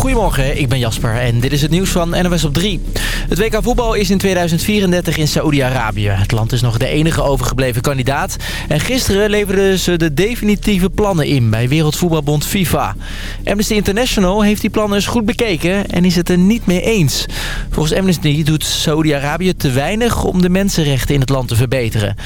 Goedemorgen, ik ben Jasper en dit is het nieuws van NOS op 3. Het WK voetbal is in 2034 in Saoedi-Arabië. Het land is nog de enige overgebleven kandidaat. En gisteren leverden ze de definitieve plannen in bij Wereldvoetbalbond FIFA. Amnesty International heeft die plannen eens goed bekeken en is het er niet mee eens. Volgens Amnesty doet Saoedi-Arabië te weinig om de mensenrechten in het land te verbeteren.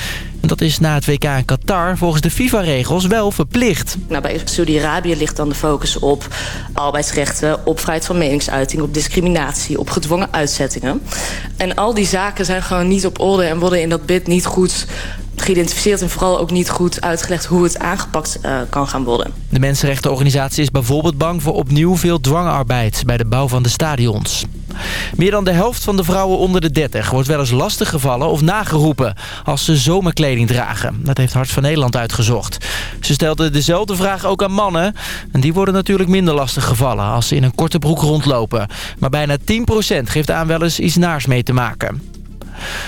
Dat is na het WK in Qatar volgens de FIFA-regels wel verplicht. Nou, bij Saudi-Arabië ligt dan de focus op arbeidsrechten... op vrijheid van meningsuiting, op discriminatie, op gedwongen uitzettingen. En al die zaken zijn gewoon niet op orde en worden in dat bid niet goed geïdentificeerd en vooral ook niet goed uitgelegd hoe het aangepakt uh, kan gaan worden. De mensenrechtenorganisatie is bijvoorbeeld bang voor opnieuw veel dwangarbeid bij de bouw van de stadions. Meer dan de helft van de vrouwen onder de 30 wordt wel eens lastiggevallen of nageroepen als ze zomerkleding dragen. Dat heeft Hart van Nederland uitgezocht. Ze stelden dezelfde vraag ook aan mannen. En die worden natuurlijk minder lastig gevallen als ze in een korte broek rondlopen. Maar bijna 10% geeft aan wel eens iets naars mee te maken.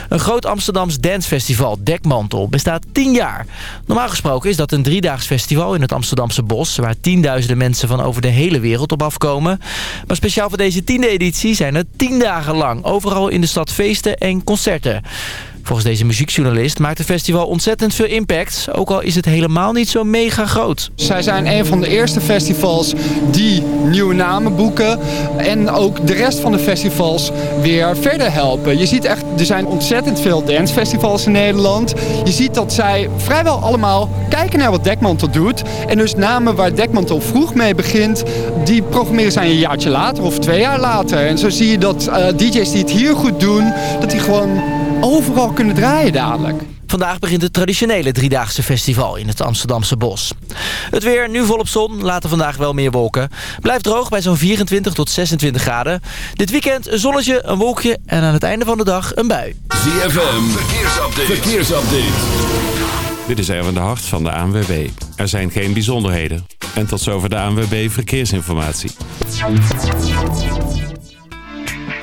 Een groot Amsterdams dancefestival, Dekmantel, bestaat 10 jaar. Normaal gesproken is dat een driedaags festival in het Amsterdamse bos... waar tienduizenden mensen van over de hele wereld op afkomen. Maar speciaal voor deze tiende editie zijn er 10 dagen lang... overal in de stad feesten en concerten. Volgens deze muziekjournalist maakt het festival ontzettend veel impact. Ook al is het helemaal niet zo mega groot. Zij zijn een van de eerste festivals die nieuwe namen boeken. En ook de rest van de festivals weer verder helpen. Je ziet echt, er zijn ontzettend veel dancefestivals in Nederland. Je ziet dat zij vrijwel allemaal kijken naar wat Dekmantel doet. En dus namen waar Dekmantel vroeg mee begint, die programmeren zij een jaartje later of twee jaar later. En zo zie je dat uh, DJ's die het hier goed doen, dat die gewoon overal kunnen draaien dadelijk. Vandaag begint het traditionele driedaagse festival in het Amsterdamse bos. Het weer, nu volop zon, later vandaag wel meer wolken. Blijft droog bij zo'n 24 tot 26 graden. Dit weekend een zonnetje, een wolkje en aan het einde van de dag een bui. ZFM, verkeersupdate. verkeersupdate. Dit is Erwin de Hart van de ANWB. Er zijn geen bijzonderheden. En tot zover de ANWB Verkeersinformatie.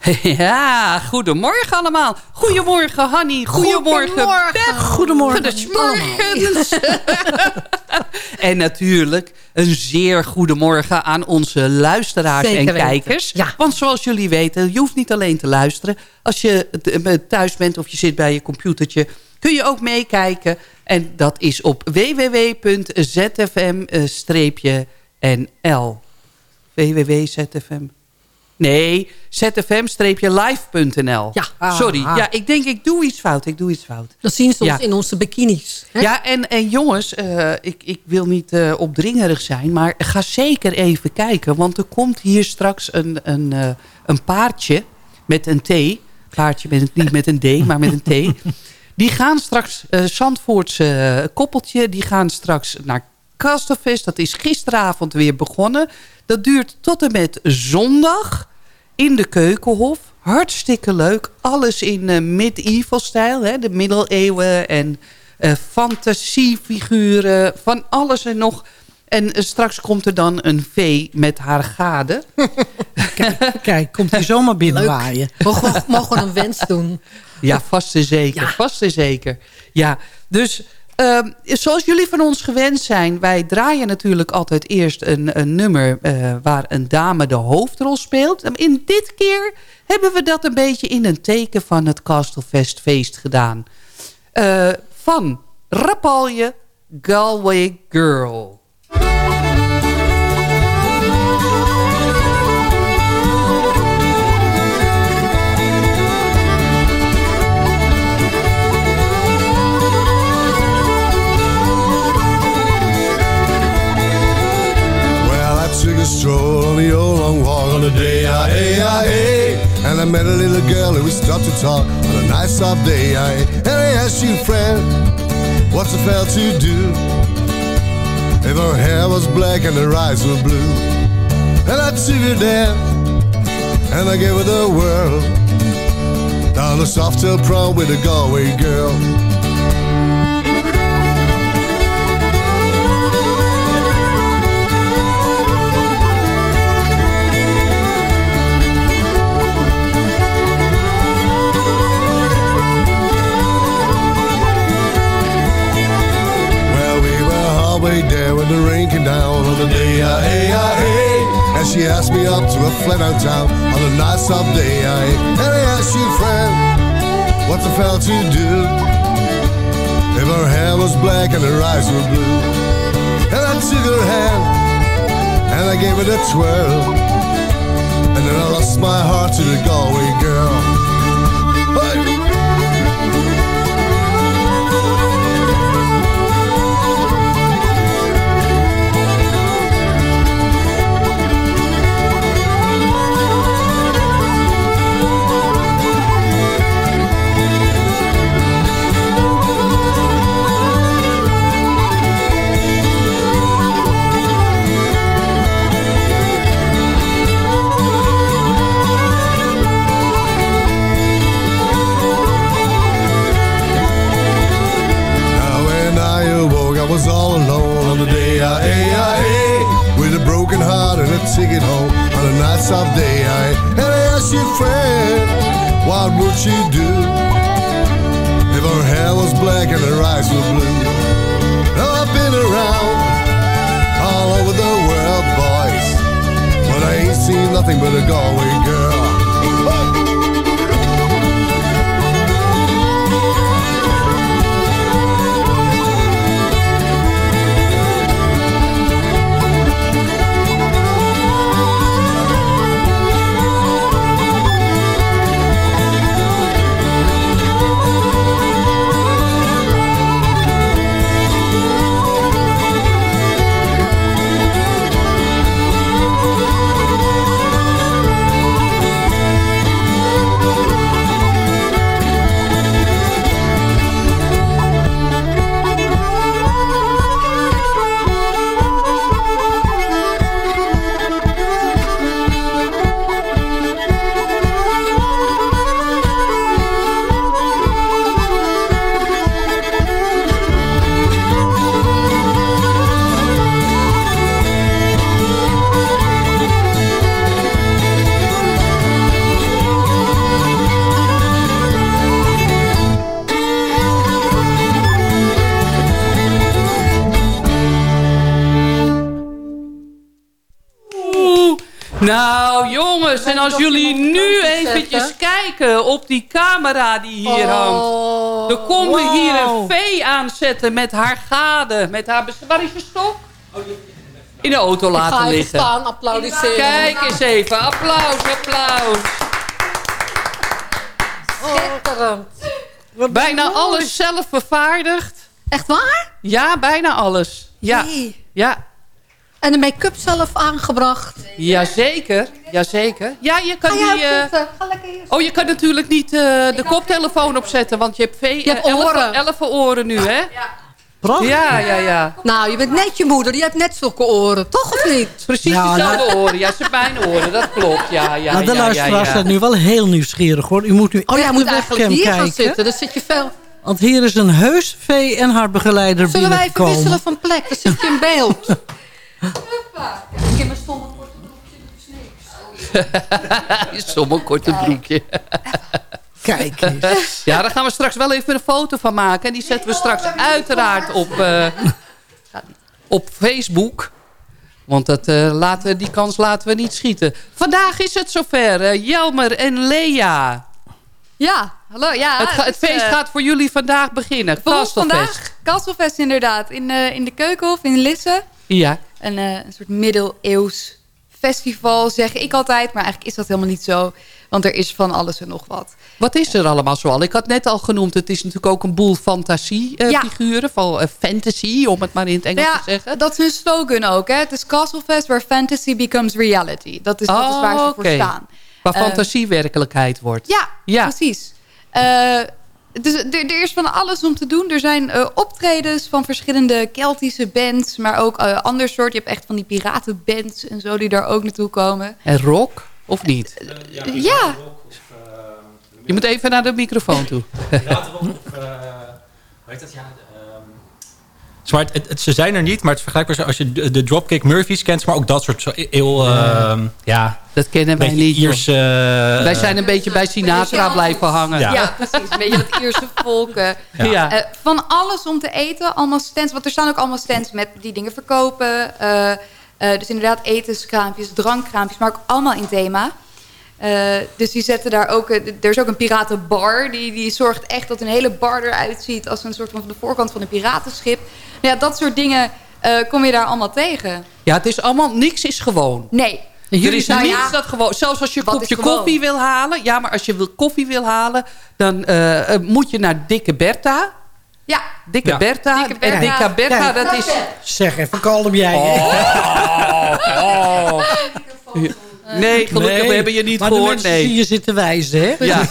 Ja, goedemorgen allemaal. Goedemorgen, Hanny. Goedemorgen, goedemorgen. Goedemorgen. En natuurlijk een zeer goedemorgen aan onze luisteraars Zeker en kijkers. Ja. Want zoals jullie weten, je hoeft niet alleen te luisteren. Als je eh, thuis bent of je zit bij je computertje... kun je ook meekijken. En dat is op www.zfm-nl. www.zfm... Nee, zfm-live.nl. Ja. Sorry, Ah. ja, ik denk ik doe iets fout. Ik doe iets fout. Dat zien ze ons Ja. in onze bikinis. Hè? Ja, en, en jongens, eh, ik, ik wil niet eh, opdringerig zijn... maar ga zeker even kijken. Want er komt hier straks een, een, eh, een paardje met een T. Paardje met niet met een D, maar met een T. Die gaan straks, Zandvoortse koppeltje... die gaan straks naar Castelfest. Dat is gisteravond weer begonnen. Dat duurt tot en met zondag in de Keukenhof. Hartstikke leuk. Alles in eh, medieval stijl. Hè? De middeleeuwen en eh, fantasiefiguren. Van alles en nog. En eh, straks komt er dan een vee met haar gade. Kijk, komt hij zomaar binnenwaaien. Mogen we mogen we een wens doen? Ja, vast en zeker. Ja. Vast en zeker. Ja, dus Ehm, zoals jullie van ons gewend zijn... wij draaien natuurlijk altijd eerst een, een nummer... eh, waar een dame de hoofdrol speelt. In dit keer hebben we dat een beetje in een teken van het Castlefest feest gedaan. Eh, van Rapalje, Galway Girl. I on the old long walk on the day, I, hey, I. And I met a little girl and we stopped to talk on a nice soft day, I, and I asked you, friend, what's a fell to do? If her hair was black and her eyes were blue. And I took her there and I gave her the world. Down the soft tail prom with a Galway girl. Halfway there when the rain came down on the day, ah, hey, hey. And she asked me up to a flat out town on a nice soft day, hey. And I asked you, friend, what's a fella to do? If her hair was black and her eyes were blue. And I took her hand and I gave it a twirl. And then I lost my heart to the Galway girl. Ticket home on a nice soft day. I, and I asked your friend, what would she do if her hair was black and her eyes were blue? I've been around all over the world, boys, but I ain't seen nothing but a Galway girl. Als jullie nu eventjes kijken op die camera die hier hangt. Dan komt er hier een vee aanzetten met haar gade. Met haar Waar is je stok? In de auto laten ga liggen. staan, applaudisseren. Kijk eens even. Applaus, applaus. Schitterend. Bijna alles zelf vervaardigd. Echt waar? Ja, bijna alles. Ja. Nee. Ja. En de make-up zelf aangebracht. Jazeker, jazeker. Ja, je kan die... ook eh? Ga lekker hier Oh, je kan natuurlijk niet eh, de koptelefoon opzetten, want je hebt, vee, Je hebt eh, elf- oren. elf oren nu, hè? Prachtig. Ja, ja, ja. Nou, je bent net je moeder. Die hebt net zulke oren. Toch of niet? Precies Nou, dezelfde oren. Ja, ze hebben mijn oren, dat klopt. Ja, ja, nou, de ja, luisteraars ja, zijn ja. nu wel heel nieuwsgierig hoor. U moet nu Oh, jij moet eigenlijk hier gaan kijken. zitten. Dan zit je veel... Want hier is een heus vee en haar begeleider Zullen wij even wisselen van plek? Dan zit je in beeld. Huppa. Kijk, ik heb mijn stomme korte broekje gesneden. Zo'n korte broekje. Kijk eens. Ja, daar gaan we straks wel even een foto van maken. En die zetten we straks uiteraard op, eh, op Facebook. Want dat, eh, laten, die kans laten we niet schieten. Vandaag is het zover. eh, Jelmer en Lea. Ja, hallo. Ja, het, ga- het is, feest gaat voor jullie vandaag beginnen. voor vandaag Kastelfest inderdaad. In, eh, in de Keukenhof in Lisse. Ja. Een, eh, een soort middeleeuws festival, zeg ik altijd. Maar eigenlijk is dat helemaal niet zo. Want er is van alles en nog wat. Wat is er allemaal zoal? Ik had net al genoemd, het is natuurlijk ook een boel fantasiefiguren. van eh, fantasy, om het maar in het Engels Ja, te zeggen. dat is hun slogan ook. Hè? Het is Castlefest where fantasy becomes reality. Dat is, dat is waar ze voor oké. staan. Waar Eh, fantasie werkelijkheid wordt. Ja, Ja. precies. Eh, dus er, er is van alles om te doen. Er zijn eh, optredens van verschillende Keltische bands, maar ook eh ander soort. Je hebt echt van die piratenbands en zo die daar ook naartoe komen. En rock, of niet? ja, Je moet even naar de microfoon toe. Zwaar, het, het- ze zijn er niet, maar het is vergelijkbaar als je de, de Dropkick Murphys kent, maar ook dat soort zo heel, ehm, ja, dat kennen wij niet. Ierse, wij zijn een beetje bij Sinatra blijven hangen. Ja. ja. precies. Een beetje dat Ierse volken. Ja. Ja. Eh, van alles om te eten. Allemaal stands. Want er staan ook allemaal stands met die dingen verkopen. Eh, eh, dus inderdaad etenskraampjes, drankkraampjes. Maar ook allemaal in thema. Eh, dus die zetten daar ook... eh, er is ook een piratenbar. Die, die zorgt echt dat een hele bar eruit ziet... als een soort van de voorkant van een piratenschip. Nou ja, dat soort dingen eh, kom je daar allemaal tegen. Ja, het is allemaal, niks is gewoon. Nee. er is Nou niets ja, dat gewoon... Zelfs als je een kopje koffie wil halen. Ja, maar als je wil koffie wil halen... dan moet je naar Dikke Bertha. Ja. Dikke Ja. Bertha. Dikke En Bertha. Dikke Bertha, Kijk. dat is... Zeg even, kalm jij. Oh. Nee, gelukkig we hebben je niet maar gehoord. de mensen Nee. zien je zitten wijzen, hè? Ja.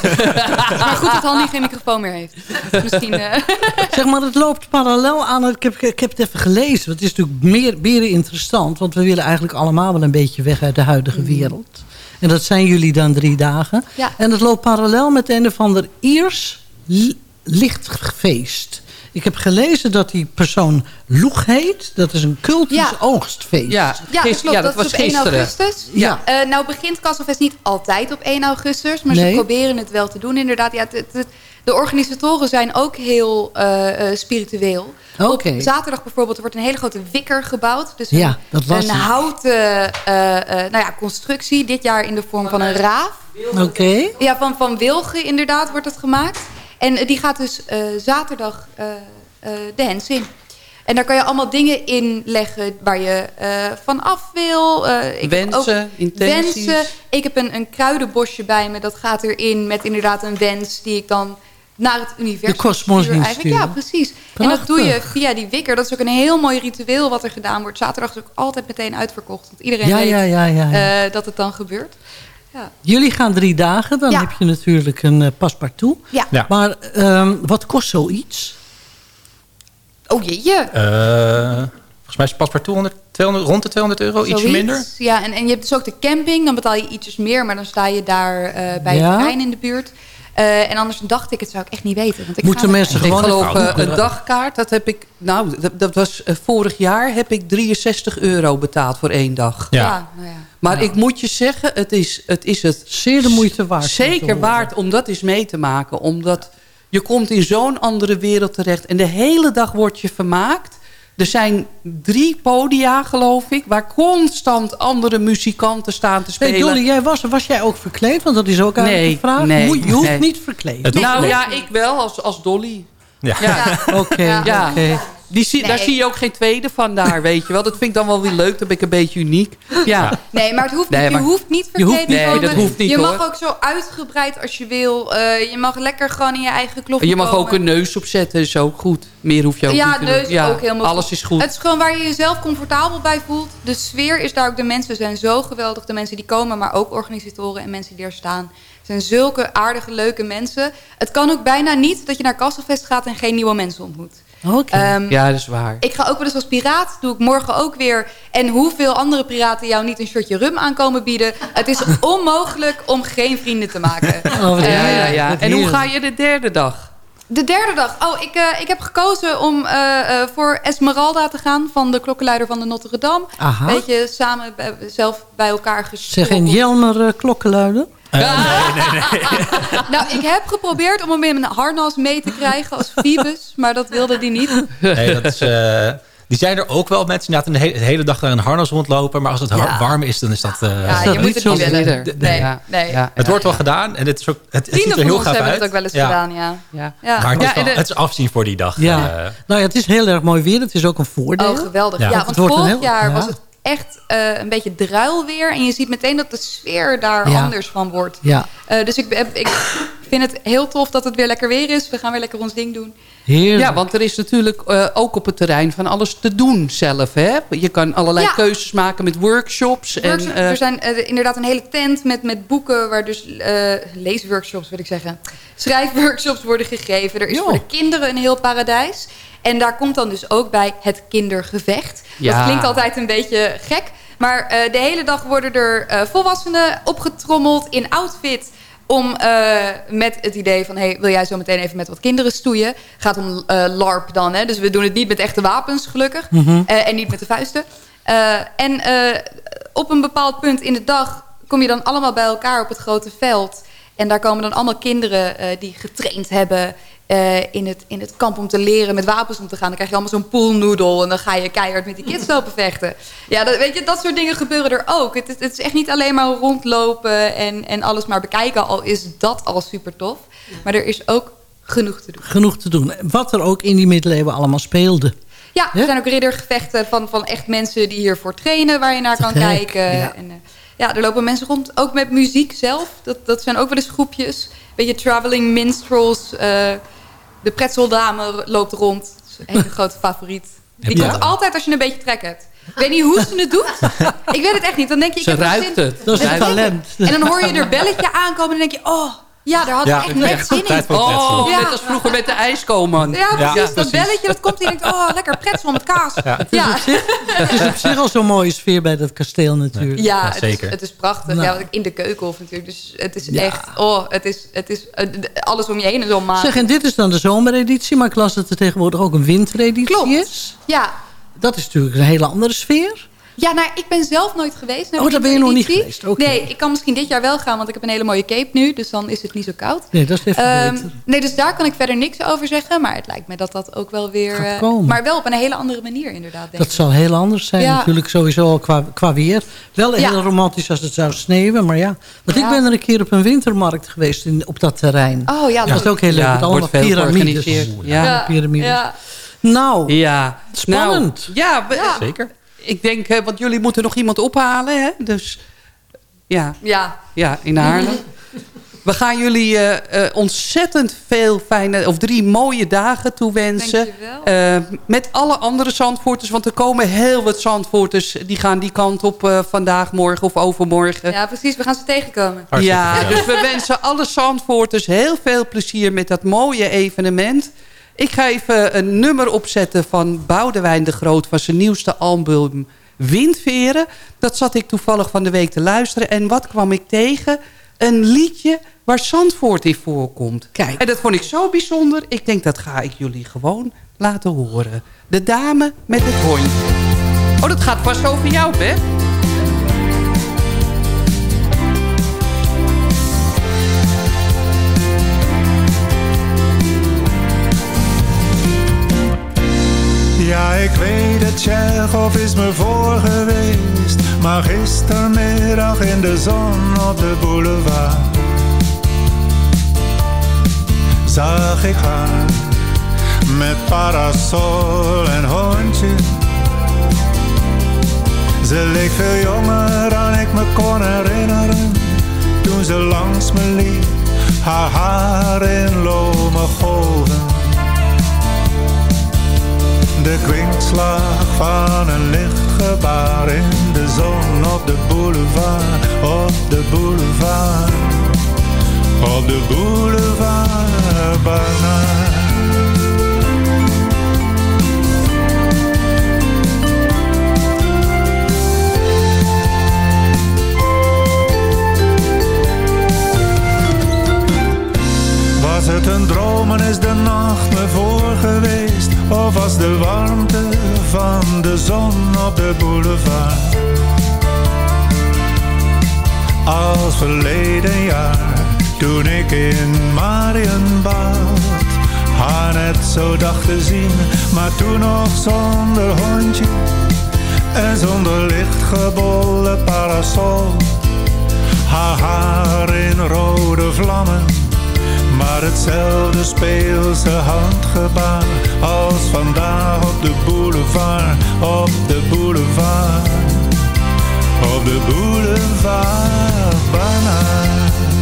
Maar goed dat Hanni geen microfoon meer heeft. Misschien... eh, Zeg maar, het loopt parallel aan... het- Ik heb, ik heb het even gelezen. Het is natuurlijk meer, meer interessant. Want we willen eigenlijk allemaal wel een beetje weg uit de huidige wereld. En dat zijn jullie dan drie dagen. Ja. En het loopt parallel met een of ander Iers li- lichtfeest. Ik heb gelezen dat die persoon Loeg heet. Dat is een cultisch Ja. oogstfeest. Ja, Ja, klopt. ja, dat dat, was is op 1 gisteren. augustus. Ja. Eh, nou begint Kasselfest niet altijd op 1 augustus. Maar Nee. ze proberen het wel te doen inderdaad. Ja, het- het- het- de organisatoren zijn ook heel eh, eh, spiritueel. Oké. Op zaterdag bijvoorbeeld er wordt een hele grote wikker gebouwd. Dus Ja, een, dat was een houten eh, eh, nou ja, constructie. Dit jaar in de vorm van een raaf. Oké. Ja, van, van wilgen inderdaad wordt het gemaakt. En eh, die gaat dus eh, zaterdag eh, de hens in. En daar kan je allemaal dingen in leggen waar je eh, van af wil. Ik Wensen, ook intenties. Wensen. Ik heb een, een kruidenbosje bij me. Dat gaat erin met inderdaad een wens die ik dan naar het universum De kosmos eigenlijk. Ja, precies. En dat doe je via die wikker. Dat is ook een heel mooi ritueel wat er gedaan wordt. Zaterdag is ook altijd meteen uitverkocht. Want iedereen Ja, weet ja, ja, dat het dan gebeurt. Ja. Jullie gaan drie dagen. Dan Ja. heb je natuurlijk een uh, paspartout. Ja. Ja. Maar ehm, wat kost zoiets? Oh jeetje. Eh, volgens mij is het paspartout 100, 200, rond de 200 euro, ietsje Zoiets. minder. Ja, en, en je hebt dus ook de camping. Dan betaal je ietsjes meer, maar dan sta je daar eh, bij Ja. het terrein in de buurt. Eh, en anders een dagticket zou ik echt niet weten. Want ik Moeten ga mensen Ik geloof een dagkaart, dat heb ik... Nou, dat, dat was eh, vorig jaar heb ik 63 euro betaald voor één dag. Ja. Ja. nou ja. Maar ik moet je zeggen, het is het, is het Zeer de moeite waard. zeker waard om dat eens mee te maken. Omdat je komt in zo'n andere wereld terecht. En de hele dag word je vermaakt. Er zijn drie podia, geloof ik... waar constant andere muzikanten staan te spelen. Hey Dolly, jij was, was jij ook verkleed? Want dat is ook eigenlijk Nee, de vraag. nee, je hoeft nee. niet verkleed. Nou ja, ik wel, als, als Dolly. Ja. Ja, Oké, Ja. oké. Die zie, Daar zie je ook geen tweede van daar, weet je wel. Dat vind ik dan wel weer leuk, dan ben ik een beetje uniek. Ja, Nee, maar het hoeft Nee, niet. maar- Je hoeft niet verkleed hoeft te niet. Nee, komen. dat hoeft niet, Je mag hoor. ook zo uitgebreid als je wil. Eh, je mag lekker gewoon in je eigen klofje je mag komen. ook een neus opzetten, is ook goed. Meer hoef je ook ja, niet te neus doen. Ja, ook helemaal alles goed. is goed. Het is gewoon waar je jezelf comfortabel bij voelt. De sfeer is daar ook. De mensen zijn zo geweldig. De mensen die komen, maar ook organisatoren en mensen die er staan. Het zijn zulke aardige, leuke mensen. Het kan ook bijna niet dat je naar Kasselfest gaat en geen nieuwe mensen ontmoet. Oké. Ehm, Ja, dat is waar. Ik ga ook wel eens als piraat. Doe ik morgen ook weer. En hoeveel andere piraten jou niet een shirtje rum aankomen bieden. Het is onmogelijk om geen vrienden te maken. Oh, wat Ja, ja, ja. En hoe ga je de derde dag? De derde dag. Oh, ik, eh, ik heb gekozen om eh, eh, voor Esmeralda te gaan. Van de klokkenluider van de Notre Dame. Aha. Beetje samen zelf bij elkaar Zeg, gesproken. en Jelmer uh, klokkenluiden? nou, ik heb geprobeerd om hem in een harnas mee te krijgen als Phoebus, maar dat wilde die niet. Nee, dat is... eh, die zijn er ook wel mensen die de, he- de hele dag naar een harnas rondlopen. Maar als het Ja. warm is, dan is dat... eh, Ja, je moet het niet willen. de- Nee, ja. nee. Het wordt wel gedaan en het, is ook, het, het ziet er heel gaaf hebben uit. het ook wel eens Ja. gedaan, ja. Ja. Ja. Maar het, is wel- en de- het is afzien voor die dag. Ja. eh. Nou ja, het is heel erg mooi weer. Het is ook een voordeel. Oh, geweldig. Ja. Want vorig heel- jaar ja. was het echt eh, een beetje druil weer. En je ziet meteen dat de sfeer daar Ja. anders van wordt. Ja. Eh, dus ik, ik vind het heel tof dat het weer lekker weer is. We gaan weer lekker ons ding doen. Heerlijk. Ja, want er is natuurlijk eh, ook op het terrein van alles te doen zelf. Hè? Je kan allerlei Ja. keuzes maken met workshops. Workshops, en, eh, er zijn inderdaad een hele tent met, met boeken... waar dus eh, leesworkshops, wil ik zeggen... schrijfworkshops worden gegeven. Er is voor de kinderen een heel paradijs. En daar komt dan dus ook bij het kindergevecht. Ja. Dat klinkt altijd een beetje gek. Maar eh, de hele dag worden er eh, volwassenen opgetrommeld in outfit... om eh, met het idee van... Hey, wil jij zo meteen even met wat kinderen stoeien? Gaat om LARP dan, hè? Dus we doen het niet met echte wapens, gelukkig. Mhm. En niet met de vuisten. En op een bepaald punt in de dag kom je dan allemaal bij elkaar op het grote veld. En daar komen dan allemaal kinderen die getraind hebben eh, in, het, in het kamp om te leren met wapens om te gaan. Dan krijg je allemaal zo'n poolnoedel en dan ga je keihard met die kids lopen vechten. Ja, dat, weet je, dat soort dingen gebeuren er ook. Het, is- het is echt niet alleen maar rondlopen en, en alles maar bekijken, al is dat al super tof. Maar er is ook genoeg te doen. Genoeg te doen. Wat er ook in die middeleeuwen allemaal speelde. Ja, er zijn ook riddergevechten van, van echt mensen die hiervoor trainen... waar je naar kan gek, kijken. ja. En, eh, ja, er lopen mensen rond, ook met muziek zelf. Dat, dat zijn ook wel eens groepjes. Beetje traveling minstrels. eh, de pretzeldame loopt rond. Dat is een hele grote favoriet. Die Ja. komt altijd als je een beetje trek hebt. Ik weet niet hoe ze het doet. Ik weet het echt niet. Dan denk je, ik Ze ruikt het. Dat is talent. En dan hoor je er belletje aankomen en dan denk je... oh, ja, daar had ik Ja, echt net echt zin in. Oh, Ja. net als vroeger met de ijskoman. Ja, precies. Ja, dat belletje, dat komt en je denkt... oh, lekker pretzel met kaas. Ja. Het is op zich al zo'n mooie sfeer bij dat kasteel natuurlijk. Ja, Ja, het, is, zeker. het is prachtig. Nou. Ja, want in de keukenhof natuurlijk. Dus het is Ja. echt... Oh, het is, het is eh, alles om je heen is al maat. Zeg, en dit is dan de zomereditie, maar ik las dat er tegenwoordig ook een wintereditie Klopt. is. Ja. Dat is natuurlijk een hele andere sfeer. Ja, nou, ik ben zelf nooit geweest. naar Oh, daar ben je nog niet geweest, oké. Nee, ik kan misschien dit jaar wel gaan, want ik heb een hele mooie cape nu. Dus dan is het niet zo koud. Nee, dat is even Ehm, beter. nee, dus daar kan ik verder niks over zeggen. Maar het lijkt me dat dat ook wel weer... Gaat eh, komen. maar wel op een hele andere manier inderdaad, denk Dat ik. zal heel anders zijn Ja. natuurlijk sowieso al qua, qua weer. Wel Ja. heel romantisch als het zou sneeuwen, maar ja. Want Ja. ik ben er een keer op een wintermarkt geweest in, op dat terrein. Oh ja, Dat is ook heel leuk, Ja, met allemaal piramides. Ja, Ja, piramides. ja. Nou, Ja. Spannend. Nou, ja, Zeker. Ik denk, eh, want jullie moeten nog iemand ophalen. Hè? Dus ja, Ja, ja, in Haarlem. We gaan jullie eh, eh, ontzettend veel fijne, of drie mooie dagen toewensen. Dankjewel. Eh, met alle andere Zandvoorters, want er komen heel wat Zandvoorters... die gaan die kant op eh, vandaag, morgen of overmorgen. ja, precies. We gaan ze tegenkomen. Ja, gezellig. dus we wensen alle Zandvoorters heel veel plezier met dat mooie evenement. Ik ga even een nummer opzetten van Boudewijn de Groot... van zijn nieuwste album Windveren. Dat zat ik toevallig van de week te luisteren. En wat kwam ik tegen? Een liedje waar Zandvoort in voorkomt. Kijk. En dat vond ik zo bijzonder. Ik denk, dat ga ik jullie gewoon laten horen. De dame met het hondje. Oh, dat gaat vast over jou, hè? Ik weet het, Tsjechov is me voor geweest. Maar gistermiddag in de zon op de boulevard zag ik haar met parasol en hondje. Ze leek veel jonger dan ik me kon herinneren toen ze langs me liep, haar haar in lome golven. De kwinkslag van een lichtgebaar in de zon op de boulevard, op de boulevard, op de boulevard Bernard. Was het een droom en is de nacht me voor geweest? Of was de warmte van de zon op de boulevard? Als verleden jaar, toen ik in Marienbad haar net zo dacht te zien, maar toen nog zonder hondje en zonder lichtgebolle parasol. Haar haar in rode vlammen, maar hetzelfde speelse handgebaar als vandaag op de boulevard, op de boulevard, op de boulevard banaan.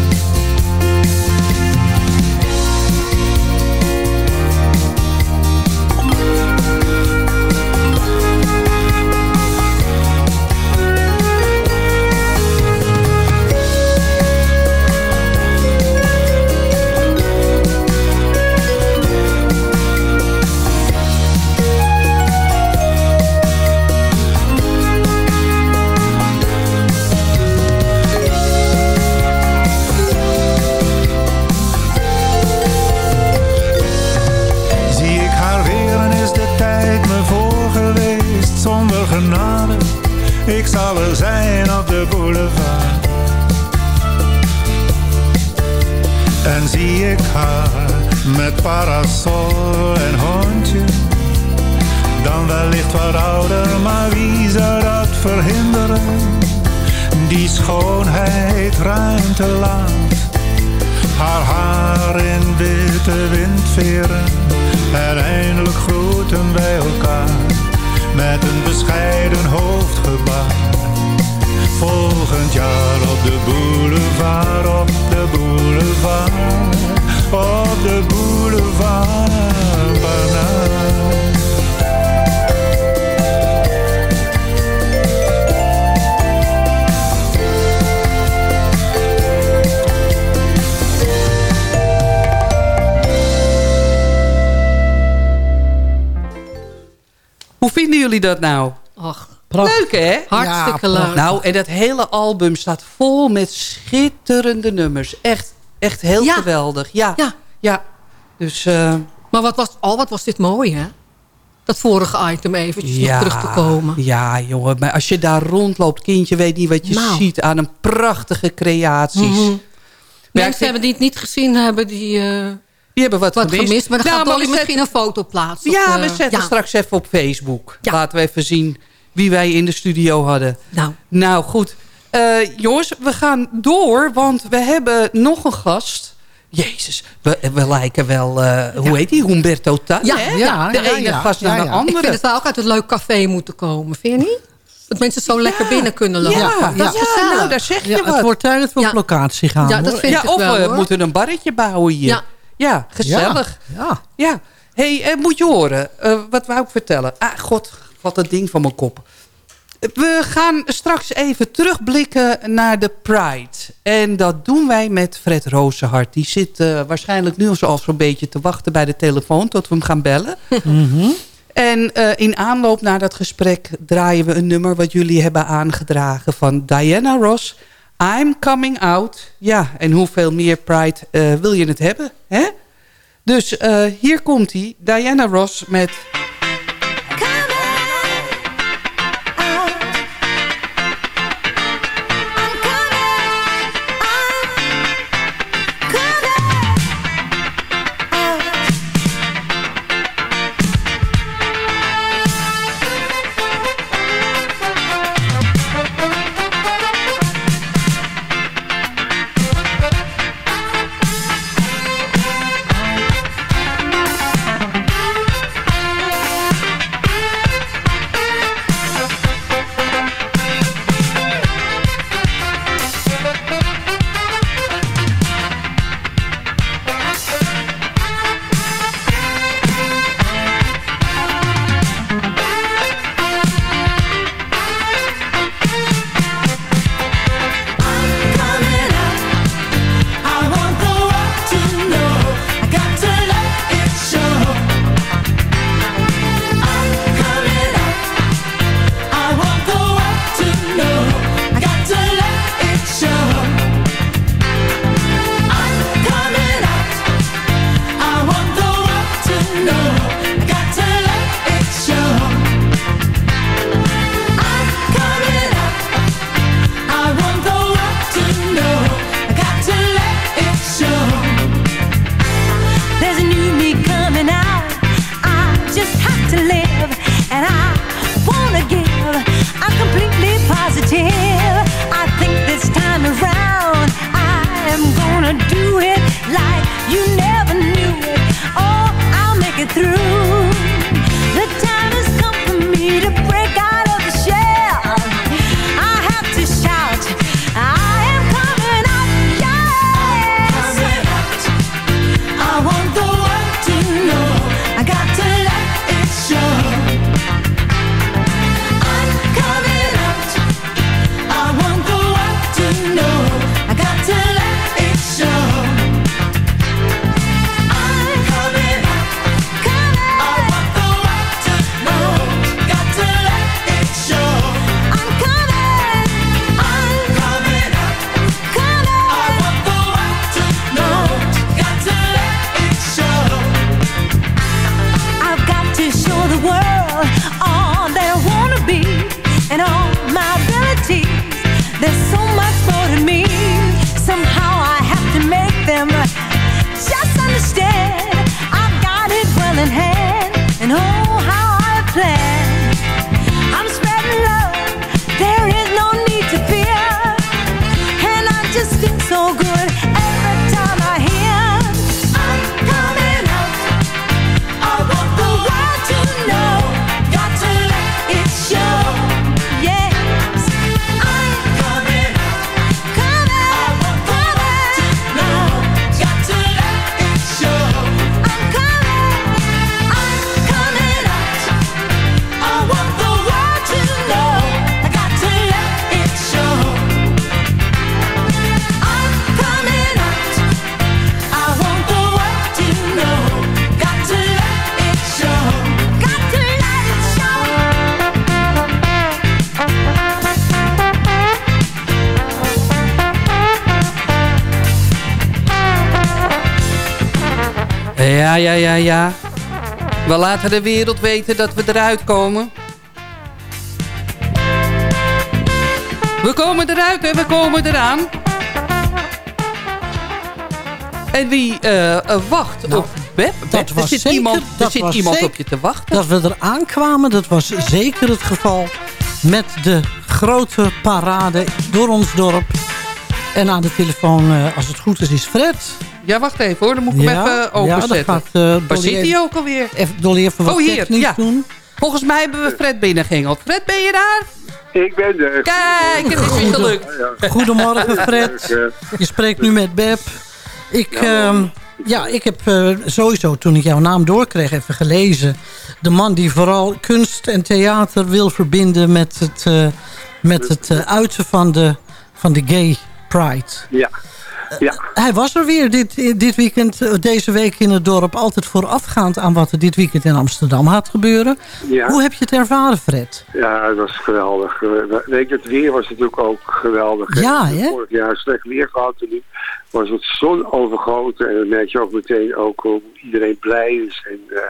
Jullie dat nou? Ach, Leuk, hè? Hartstikke Ja, leuk. Nou, en dat hele album staat vol met schitterende nummers. Echt, echt heel Ja. geweldig. Ja, ja. ja. Dus, eh, Maar wat was, oh, wat was dit mooi, hè? Dat vorige item eventjes nog terug te komen. Ja, jongen. Maar als je daar rondloopt, kindje weet niet wat je Nou. ziet aan een prachtige creaties. Mhm. Mensen hebben die het niet gezien hebben, die, eh, Die hebben wat, wat gemist. Maar dan Nou, gaat Dolly we misschien een foto plaatsen. Ja, op, we eh, zetten ja. straks even op Facebook. Laten we even zien wie wij in de studio hadden. Nou, nou goed. Eh, jongens, we gaan door, want we hebben nog een gast. Jezus, we, we lijken wel, eh, hoe heet die? Humberto Tan, Ja, hè? ja, de ene ja. gast Ja, naar de andere. Ik vind dat we ook uit het leuk café moeten komen, vind je niet? Dat mensen zo lekker binnen kunnen lopen. Ja, dat is ja, gezellig. nou, daar zeg je Ja, wat. het wordt tijd dat we Ja. op locatie gaan. Ja, dat vind ja, ik of wel, we hoor. moeten een barretje bouwen hier. Ja. Gezellig. Ja. Ja. hey, eh, moet je horen. eh, wat wou ik vertellen? Ah, god, wat een ding van mijn kop. We gaan straks even terugblikken naar de Pride. En dat doen wij met Fred Rozenhart. Die zit eh, waarschijnlijk nu al zo'n beetje te wachten bij de telefoon... tot we hem gaan bellen. En eh, in aanloop naar dat gesprek draaien we een nummer... wat jullie hebben aangedragen van Diana Ross. I'm coming out. Ja, en hoeveel meer Pride eh, wil je het hebben? Hè? Dus eh, hier komt hij. Diana Ross met... good. Ja, ja, ja, ja. We laten de wereld weten dat we eruit komen. We komen eruit en we komen eraan. En wie eh, eh, wacht op Web? Dat er was zit zeker, iemand, er dat zit was iemand zeker- op je te wachten. Dat we er aankwamen, dat was zeker het geval met de grote parade door ons dorp. En aan de telefoon, eh, als het goed is, is Fred. Ja, wacht even hoor. Dan moet ik hem even ja, openzetten. dan gaat, eh, Waar zit hij even- ook alweer? Even, Dolly even wat oh, hier. Ja. doen. Volgens mij hebben we Fred binnengehengeld. Fred, ben je daar? Ik ben er. Kijk, het is weer gelukt. Goedemorgen Fred. Je spreekt nu met Beb. Ik, ehm, ja, ik heb eh, sowieso toen ik jouw naam doorkreeg even gelezen. De man die vooral kunst en theater wil verbinden met het, eh, met het eh, uiten van de, van de gay pride. Ja. Ja. Hij was er weer dit, dit weekend, eh, deze week in het dorp. Altijd voorafgaand aan wat er dit weekend in Amsterdam gaat gebeuren. Ja. Hoe heb je het ervaren, Fred? Ja, dat was geweldig. Weet je, het weer was natuurlijk ook geweldig. Ja, hè? Vorig jaar slecht weer gehad. En nu was het zon overgoten. En dan merk je ook meteen ook hoe iedereen blij is. En eh,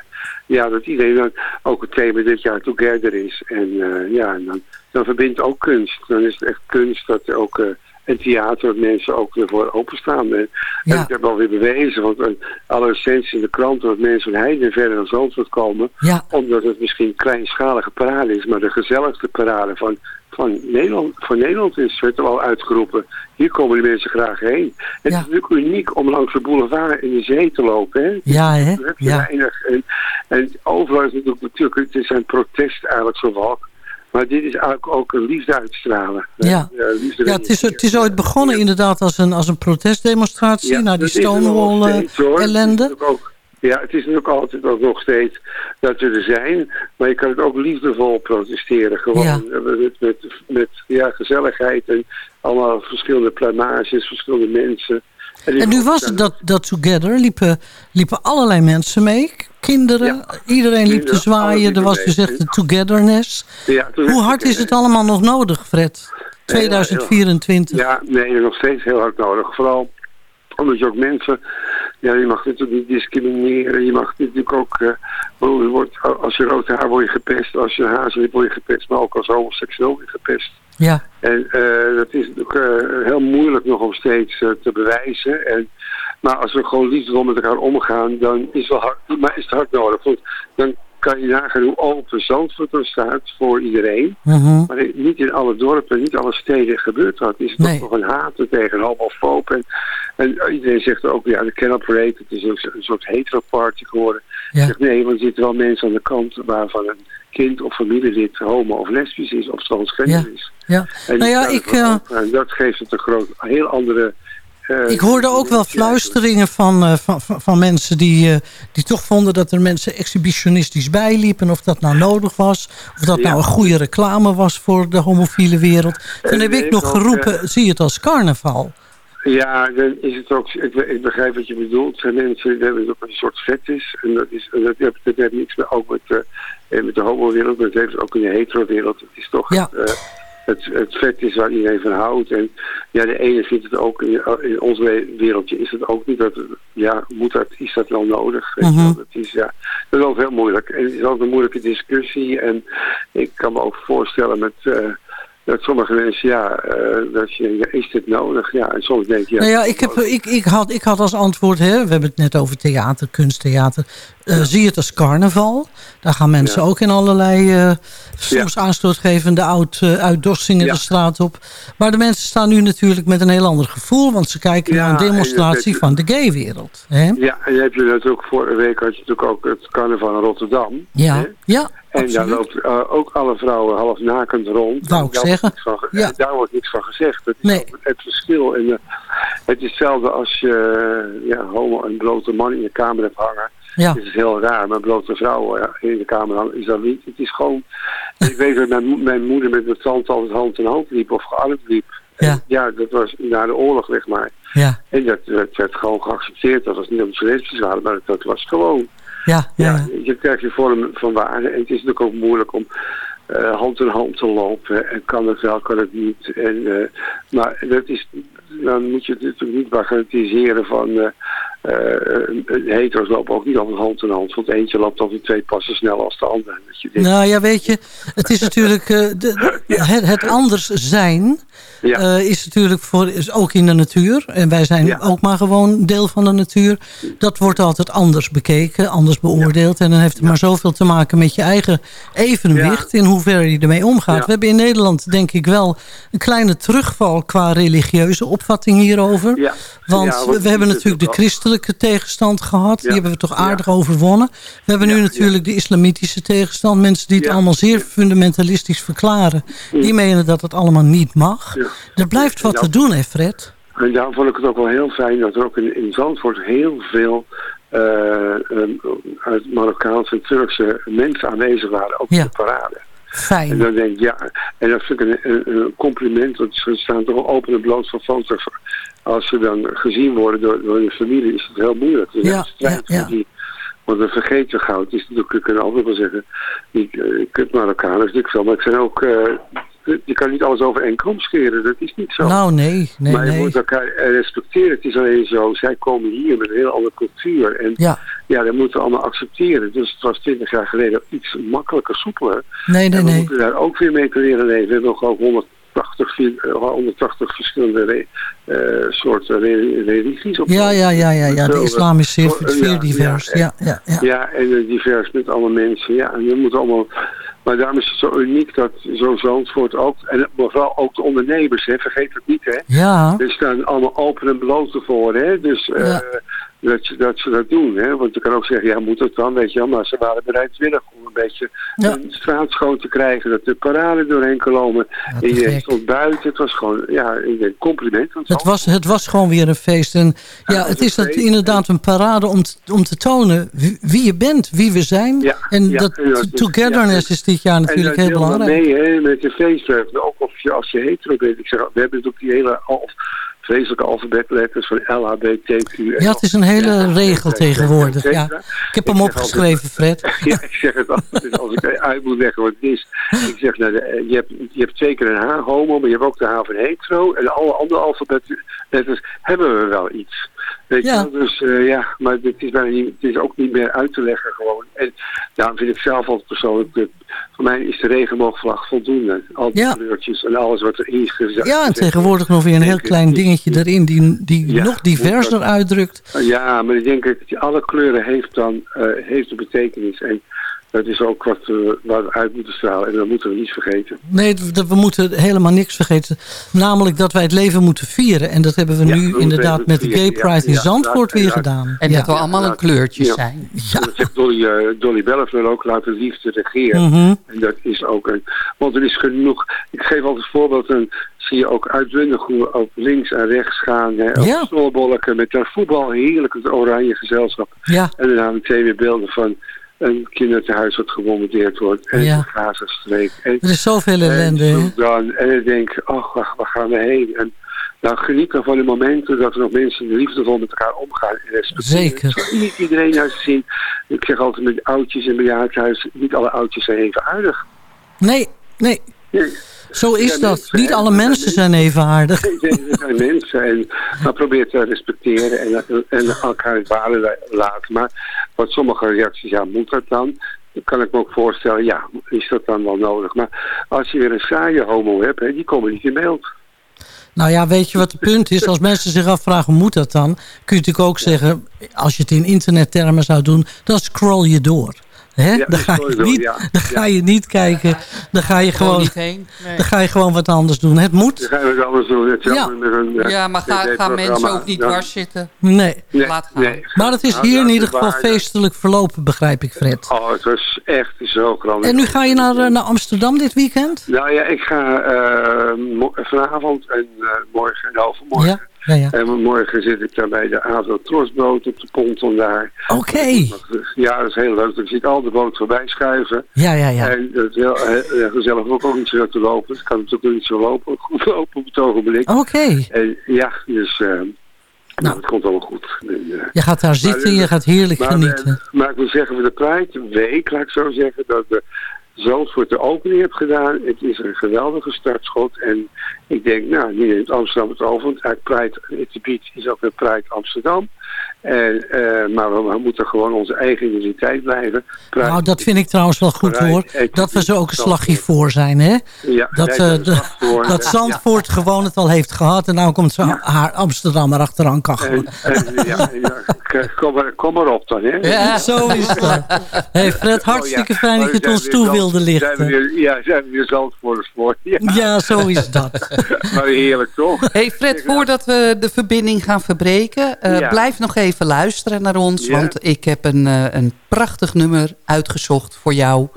ja, dat iedereen dan ook het thema dit jaar together is. En eh, ja, en dan, dan verbindt ook kunst. Dan is het echt kunst dat ook... en theater, dat mensen ook ervoor openstaan. En, en ik heb alweer bewezen, want eh, alle recensies in de kranten... dat mensen van Heide en verder naar Zandvoort komen... Ja. omdat het misschien een kleinschalige parade is... maar de gezelligste parade van, van, Nederland, van Nederland is, werd er al uitgeroepen. Hier komen die mensen graag heen. Het is natuurlijk uniek om langs de boulevard in de zee te lopen. Hè? Ja, hè? Dat heb je Ja. weinig. En, en overal is natuurlijk, natuurlijk, het is een protest eigenlijk zo. Maar dit is eigenlijk ook een liefde uitstralen. Ja, Eh, liefde ja het, is, het is ooit begonnen inderdaad als een, als een protestdemonstratie... Ja, naar die dat is er nog Stonewall eh, ook- ja, het is natuurlijk altijd ook nog steeds dat we er zijn. Maar je kan het ook liefdevol protesteren. Gewoon Ja. met, met, met ja, gezelligheid en allemaal verschillende plamages, verschillende mensen. die En nu ook was het dat, dat Together, liepen, liepen allerlei mensen mee. Kinderen, iedereen liep te zwaaien. Er was echt de togetherness. Ja, Hoe hard is het allemaal nog nodig, Fred? 2024. Ja, nee, nog steeds heel hard nodig. Vooral omdat je ook mensen, ja, je mag natuurlijk niet discrimineren. Je mag natuurlijk ook, eh, je wordt, als je rood haar word je gepest, als je haas hebt word je gepest, maar ook als homoseksueel word je gepest. Ja. En eh, dat is natuurlijk eh, heel moeilijk nog om steeds te bewijzen. En, maar als we gewoon liefdevol met elkaar omgaan, dan is, wel hard, maar is het hard nodig. Want dan kan je nagaan hoe open Zandvoort er staat voor iedereen. Mhm. Maar niet in alle dorpen, niet alle steden gebeurt dat. Is het Nee. toch nog een haat tegen homofoob. En, en iedereen zegt ook, ja, de Can Parade, het is ook een soort hetero-party geworden. Ja. Zegt, nee, want er zitten wel mensen aan de kant waarvan een kind of familielid homo of lesbisch is of transgender Ja. is. Ja. En Nou ja, ik, eh, dat geeft het een groot, een heel andere... eh, Ik hoorde ook wel fluisteringen van, eh, van, van, van mensen die, eh, die toch vonden dat er mensen exhibitionistisch bijliepen. Of dat nou nodig was. Of dat Ja. nou een goede reclame was voor de homofiele wereld. Toen En heb ik ik nog ook, zie zie het als carnaval. Ja, dan is het ook, ik, ik begrijp wat je bedoelt. Er zijn mensen die hebben ook een soort fetish. En dat, is, en dat, heeft, dat heeft niks meer ook met, eh, met de homo-wereld, maar het heeft ook in de hetero-wereld. Het is toch Ja. Het, het, het fetish waar iedereen van houdt. En ja, de ene vindt het ook, in, in ons we- wereldje is het ook niet. Dat, ja, moet dat, is dat wel nodig? Weet Mhm. dat, is, ja, dat is ook heel moeilijk. En het is ook een moeilijke discussie. En ik kan me ook voorstellen met... eh, dat sommige mensen, ja, eh, dat je ja, is dit nodig? Ja, en soms denk je... nou ja, ik, heb, ik, ik, had, ik had als antwoord, hè, we hebben het net over theater, kunsttheater. Eh, Zie het als carnaval. Daar gaan mensen Ja. ook in allerlei eh, soms aanstootgevende oud, eh, uitdossingen Ja. de straat op. Maar de mensen staan nu natuurlijk met een heel ander gevoel. Want ze kijken Ja, naar een en demonstratie van de gaywereld. hè? Ja, en je hebt je natuurlijk vorige week had je natuurlijk ook het carnaval in Rotterdam. Ja, hè? ja, En daar loopt ook alle vrouwen half nakend rond. Wou ik daar zeggen. Wordt niks van, Ja. Daar wordt niks van gezegd. Het is Nee. het verschil. En, het is hetzelfde als je ja, homo en blote man in je kamer hebt hangen. Ja. Het is heel raar, maar blote vrouwen ja, in de kamer is dat niet. Het is gewoon... ik weet dat mijn, mo- mijn moeder met mijn tante altijd hand in hand liep of gearmd liep. Ja. Ja, dat was na de oorlog, zeg maar. Ja, En dat, dat werd gewoon geaccepteerd. Dat was niet omdat ze lesbisch waren, maar dat was gewoon. ja, ja. Ja, je krijgt je vorm van waarde. En het is natuurlijk ook moeilijk om eh, hand in hand te lopen. En kan het wel, kan het niet. En, eh, maar dat is, dan moet je het natuurlijk niet bagatelliseren van... eh, uh, hetero's lopen ook niet altijd hand in hand. Want eentje loopt altijd twee passen sneller als de ander. Je denkt, Nou ja, weet je, het is natuurlijk eh, de, het, het anders zijn Ja. is natuurlijk voor, is ook in de natuur. En wij zijn ook maar gewoon deel van de natuur. Dat wordt altijd anders bekeken, anders beoordeeld. En dan heeft het maar zoveel te maken met je eigen evenwicht. In hoeverre je ermee omgaat. We hebben in Nederland denk ik wel een kleine terugval qua religieuze opvatting hierover. Want we, hebben natuurlijk de is ook- christelijke tegenstand gehad. Die hebben we toch aardig overwonnen. We hebben nu natuurlijk de islamitische tegenstand. Mensen die het allemaal zeer fundamentalistisch verklaren. Die menen dat het allemaal niet mag. Er blijft wat te doen, hè Fred? En daarom vond ik het ook wel heel fijn dat er ook in, in Zandvoort heel veel ehm, uit Marokkaanse en Turkse mensen aanwezig waren, ook Ja. op de parade. Fijn. En dan denk ik, ja, en dat vind ik een, een, een compliment, want ze staan toch wel open en bloot van foto's. Als ze dan gezien worden door, door hun familie, is het heel moeilijk. Is Ja, ja, ja. die- Want we vergeten goud. Het is natuurlijk, ik kan altijd wel zeggen, die uh, kut Marokkanen is niks zo, maar ik zijn ook, eh, je kan niet alles over één scheren, dat is niet zo. Nou, nee, nee, maar je nee. moet elkaar respecteren. Het is alleen zo, zij komen hier met een heel andere cultuur. En Ja. ja, dat moeten we allemaal accepteren. Dus het was 20 jaar geleden iets makkelijker, soepeler. Nee, nee, en we nee. moeten daar ook weer mee te leren leven. We hebben nog ook 180, vi- eh, 180 verschillende re- eh, soorten re- religies. Op Ja, ja, ja, ja, ja. De islam is zeer, zeer ja, divers. ja, Ja, ja, ja. en eh, divers met alle mensen. Ja, en je moet allemaal... Maar daarom is het zo uniek dat zo'n Zandvoort ook... En vooral ook de ondernemers, hè, vergeet het niet, hè. Ja. Er staan allemaal open en bloot ervoor, hè. Dus eh, dat, ze, dat ze dat doen, hè. Want je kan ook zeggen, ja, moet het dan, weet je wel. Maar ze waren bereidwillig beetje Ja. een straat schoon te krijgen. Dat de parade doorheen komen. te Iedereen gek. stond buiten. Het was gewoon, ja, een compliment. Het was, het was gewoon weer een feest. En ja, het is dat inderdaad een parade om, om te tonen wie, wie je bent, wie we zijn. Ja, en ja, dat en is- togetherness is dit jaar natuurlijk en heel belangrijk. mee hè, met de feestdreven. Ook of je, als je hetero bent. Ik zeg, we hebben het ook die hele al, vreselijke alfabetletters van L, H, B, T, Q. Ja, het is een hele regel tegenwoordig. Ja. Ik heb hem opgeschreven, Fred. Ja, ik zeg het altijd als ik uit moet leggen wat het is. Ik zeg, nou, de- je, hebt, je hebt zeker een H, homo, maar je hebt ook de H van hetero. En alle andere alfabetletters hebben we wel iets. Weet Ja. je wel? Dus eh, ja, maar het is, bijna niet, het is ook niet meer uit te leggen gewoon. En daarom vind ik zelf altijd persoonlijk, dat, voor mij is de regenboogvlag voldoende. Al die Ja. kleurtjes en alles wat erin gezet Ja, en tegenwoordig nog weer een heel klein dingetje erin die, die Ja, nog diverser uitdrukt. Ja, maar ik denk dat alle kleuren heeft dan eh, heeft een betekenis. En dat is ook wat, eh, waar we uit moeten stralen. En dat moeten we niet vergeten. Nee, we moeten helemaal niks vergeten. Namelijk dat wij het leven moeten vieren. En dat hebben we Ja, nu inderdaad met de Gay ja, Pride in ja, Zandvoort ja, weer ja. gedaan. En Ja. dat we allemaal een kleurtje Ja. zijn. Ja. Dat zegt Dolly, eh, Dolly Bellevel ook, laten liefde regeren. Mhm. En dat is ook een... Want er is genoeg... Ik geef altijd een voorbeeld, dan zie je ook uitbundig hoe we op links en rechts gaan. Hè, Ja. Op met daar voetbal, heerlijk het oranje gezelschap. Ja. En daarna meteen weer beelden van een kinderthuis wat gebombardeerd wordt. En Ja. de Gazastreek. En, Er is zoveel ellende. en, dan, en ik denk, ach, waar, waar gaan we heen? En nou, geniet dan van de momenten dat er nog mensen liefdevol met elkaar omgaan. En. Zeker. Zo Niet iedereen naar zich zien. Ik zeg altijd met oudjes en bejaardhuis, niet alle oudjes zijn even aardig. Nee, nee. Nee. Zo is dat. mensen, Niet alle mensen zijn even aardig. Er zijn mensen en maar probeer te respecteren en, en elkaar het waarde laten. Maar wat sommige reacties, ja, moet dat dan? Dan kan ik me ook voorstellen, ja, is dat dan wel nodig? Maar als je weer een saaie homo hebt, hè, die komen niet in beeld. Nou ja, weet je wat het punt is? Als mensen zich afvragen, moet dat dan? Kun je natuurlijk ook zeggen, als je het in internettermen zou doen, dan scroll je door. Hè? Ja, dan, dan ga je je niet, ja. dan ga je niet kijken. Dan ga je Gewoon gewoon, niet heen. Nee. dan ga je gewoon wat anders doen. Het Dan moet. gaan we het anders doen. Hetzelfde Ja. eh, Ja, maar ga, gaan TV-programma. mensen ook niet Dan- dwars zitten? Nee. Nee, Laat gaan. nee. Maar het is Nou, hier in ieder geval waar. feestelijk verlopen, begrijp ik, Fred. Oh, het was echt zo grandioos. En nu ga je naar, eh, naar Amsterdam dit weekend? Nou ja, ik ga eh, vanavond en eh, morgen en overmorgen. Ja. En morgen zit ik daar bij de Avro Trosboot op de ponton daar. Oké. Ja, dat is heel leuk. Ik zie al de boot voorbij schuiven. Ja, ja, ja. En het is heel, heel, heel gezellig om ook niet zo te lopen. Het kan natuurlijk ook niet zo lopen, goed lopen op het ogenblik. Oké. En ja, dus eh, nou, het komt allemaal goed. Eh, Je gaat daar zitten, maar, je gaat heerlijk maar, genieten. eh, Maar ik wil zeggen, voor de Pride Week, laat ik zo zeggen, dat we Zandvoort de opening hebt gedaan. Het is een geweldige startschot. En ik denk, nou, nu neemt Amsterdam het over. Want het gebied is ook weer Pride Amsterdam. En, eh, maar we, we moeten gewoon onze eigen identiteit blijven. Nou, dat vind ik trouwens wel goed hoor. Dat we zo ook een slagje voor zijn, hè? Ja, Dat, eh, dat Ja, Zandvoort gewoon het al heeft gehad. En nou komt ze haar Amsterdam erachteraan kachelen. En, en, ja, ja, kom, maar, kom maar op dan, hè? Ja, zo is dat. Hey Fred, hartstikke Oh, ja. fijn dat Oh, je het ons toe wilde Zand- Zijn we lichten. weer, ja, zijn we weer Zandvoorters voor. Ja. Ja, zo is dat. maar heerlijk, toch? Hey Fred, voordat we de verbinding gaan verbreken... eh, Ja. blijf nog even luisteren naar ons. Ja. Want ik heb een, eh, een prachtig nummer uitgezocht voor jou.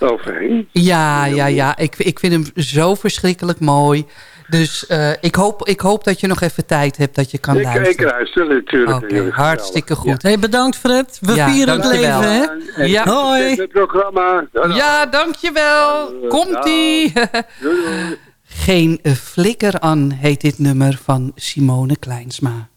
Oh fijn. Ja, ja, ja. Ik, ik vind hem zo verschrikkelijk mooi. Dus eh, ik, hoop, ik hoop dat je nog even tijd hebt dat je kan Ik, ik luisteren. luister natuurlijk. Hartstikke goed. Hey, bedankt Fred. We Ja, vieren het leven, hè? En Ja. Hoi. Het programma. Ja, dankjewel. Komt-ie. Geen flikker aan heet dit nummer van Simone Kleinsma.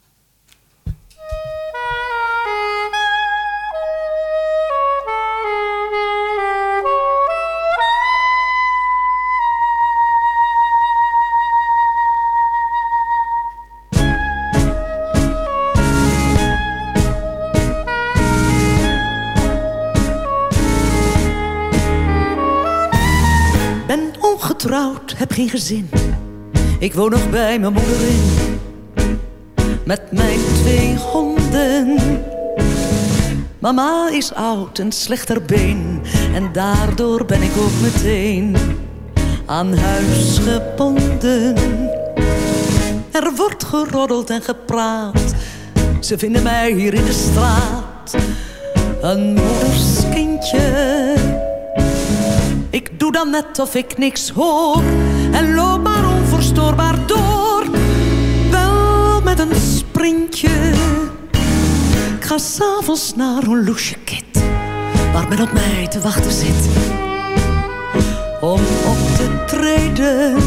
Geen gezin. Ik woon nog bij mijn moeder in. Met mijn twee honden. Mama is oud en slechter been. En daardoor ben ik ook meteen aan huis gebonden. Er wordt geroddeld en gepraat. Ze vinden mij hier in de straat. Een moederskindje. Ik doe dan net of ik niks hoor en loop maar onverstoorbaar door. Wel met een sprintje. Ik ga s'avonds naar een loesje kit, waar men op mij te wachten zit. Om op te treden.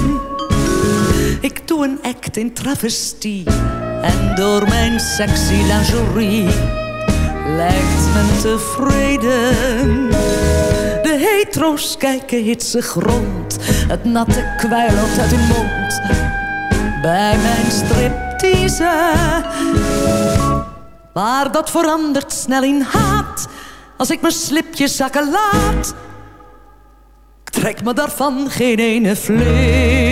Ik doe een act in travestie en door mijn sexy lingerie lijkt men tevreden. De hetero's kijken hitsig rond. Het natte kwijl loopt uit hun mond. Bij mijn striptease. Maar dat verandert snel in haat. Als ik mijn slipje zakken laat. Ik trek me daarvan geen ene flikker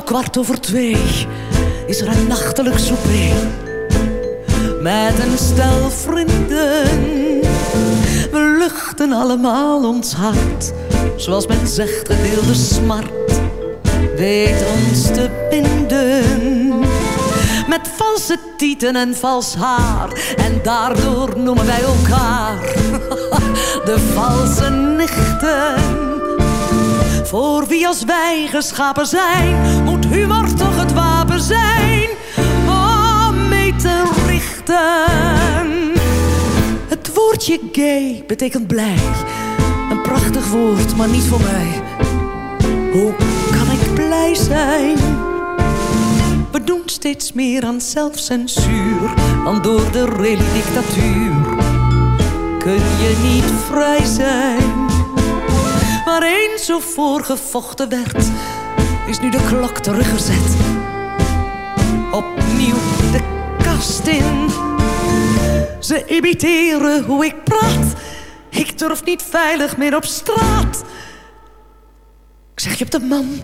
kwart over twee is er een nachtelijk souper. Met een stel vrienden. We luchten allemaal ons hart. Zoals men zegt, gedeelde smart. Weet ons te binden. Met valse tieten en vals haar. En daardoor noemen wij elkaar de valse nichten. Voor wie als wij geschapen zijn, moet humor toch het wapen zijn om mee te richten. Het woordje gay betekent blij. Een prachtig woord, maar niet voor mij. Hoe kan ik blij zijn? We doen steeds meer aan zelfcensuur, want door de religiedictatuur kun je niet vrij zijn. Waar eens zo voor gevochten werd, is nu de klok teruggezet. Opnieuw de kast in. Ze imiteren hoe ik praat. Ik durf niet veilig meer op straat. Ik zeg je op de man,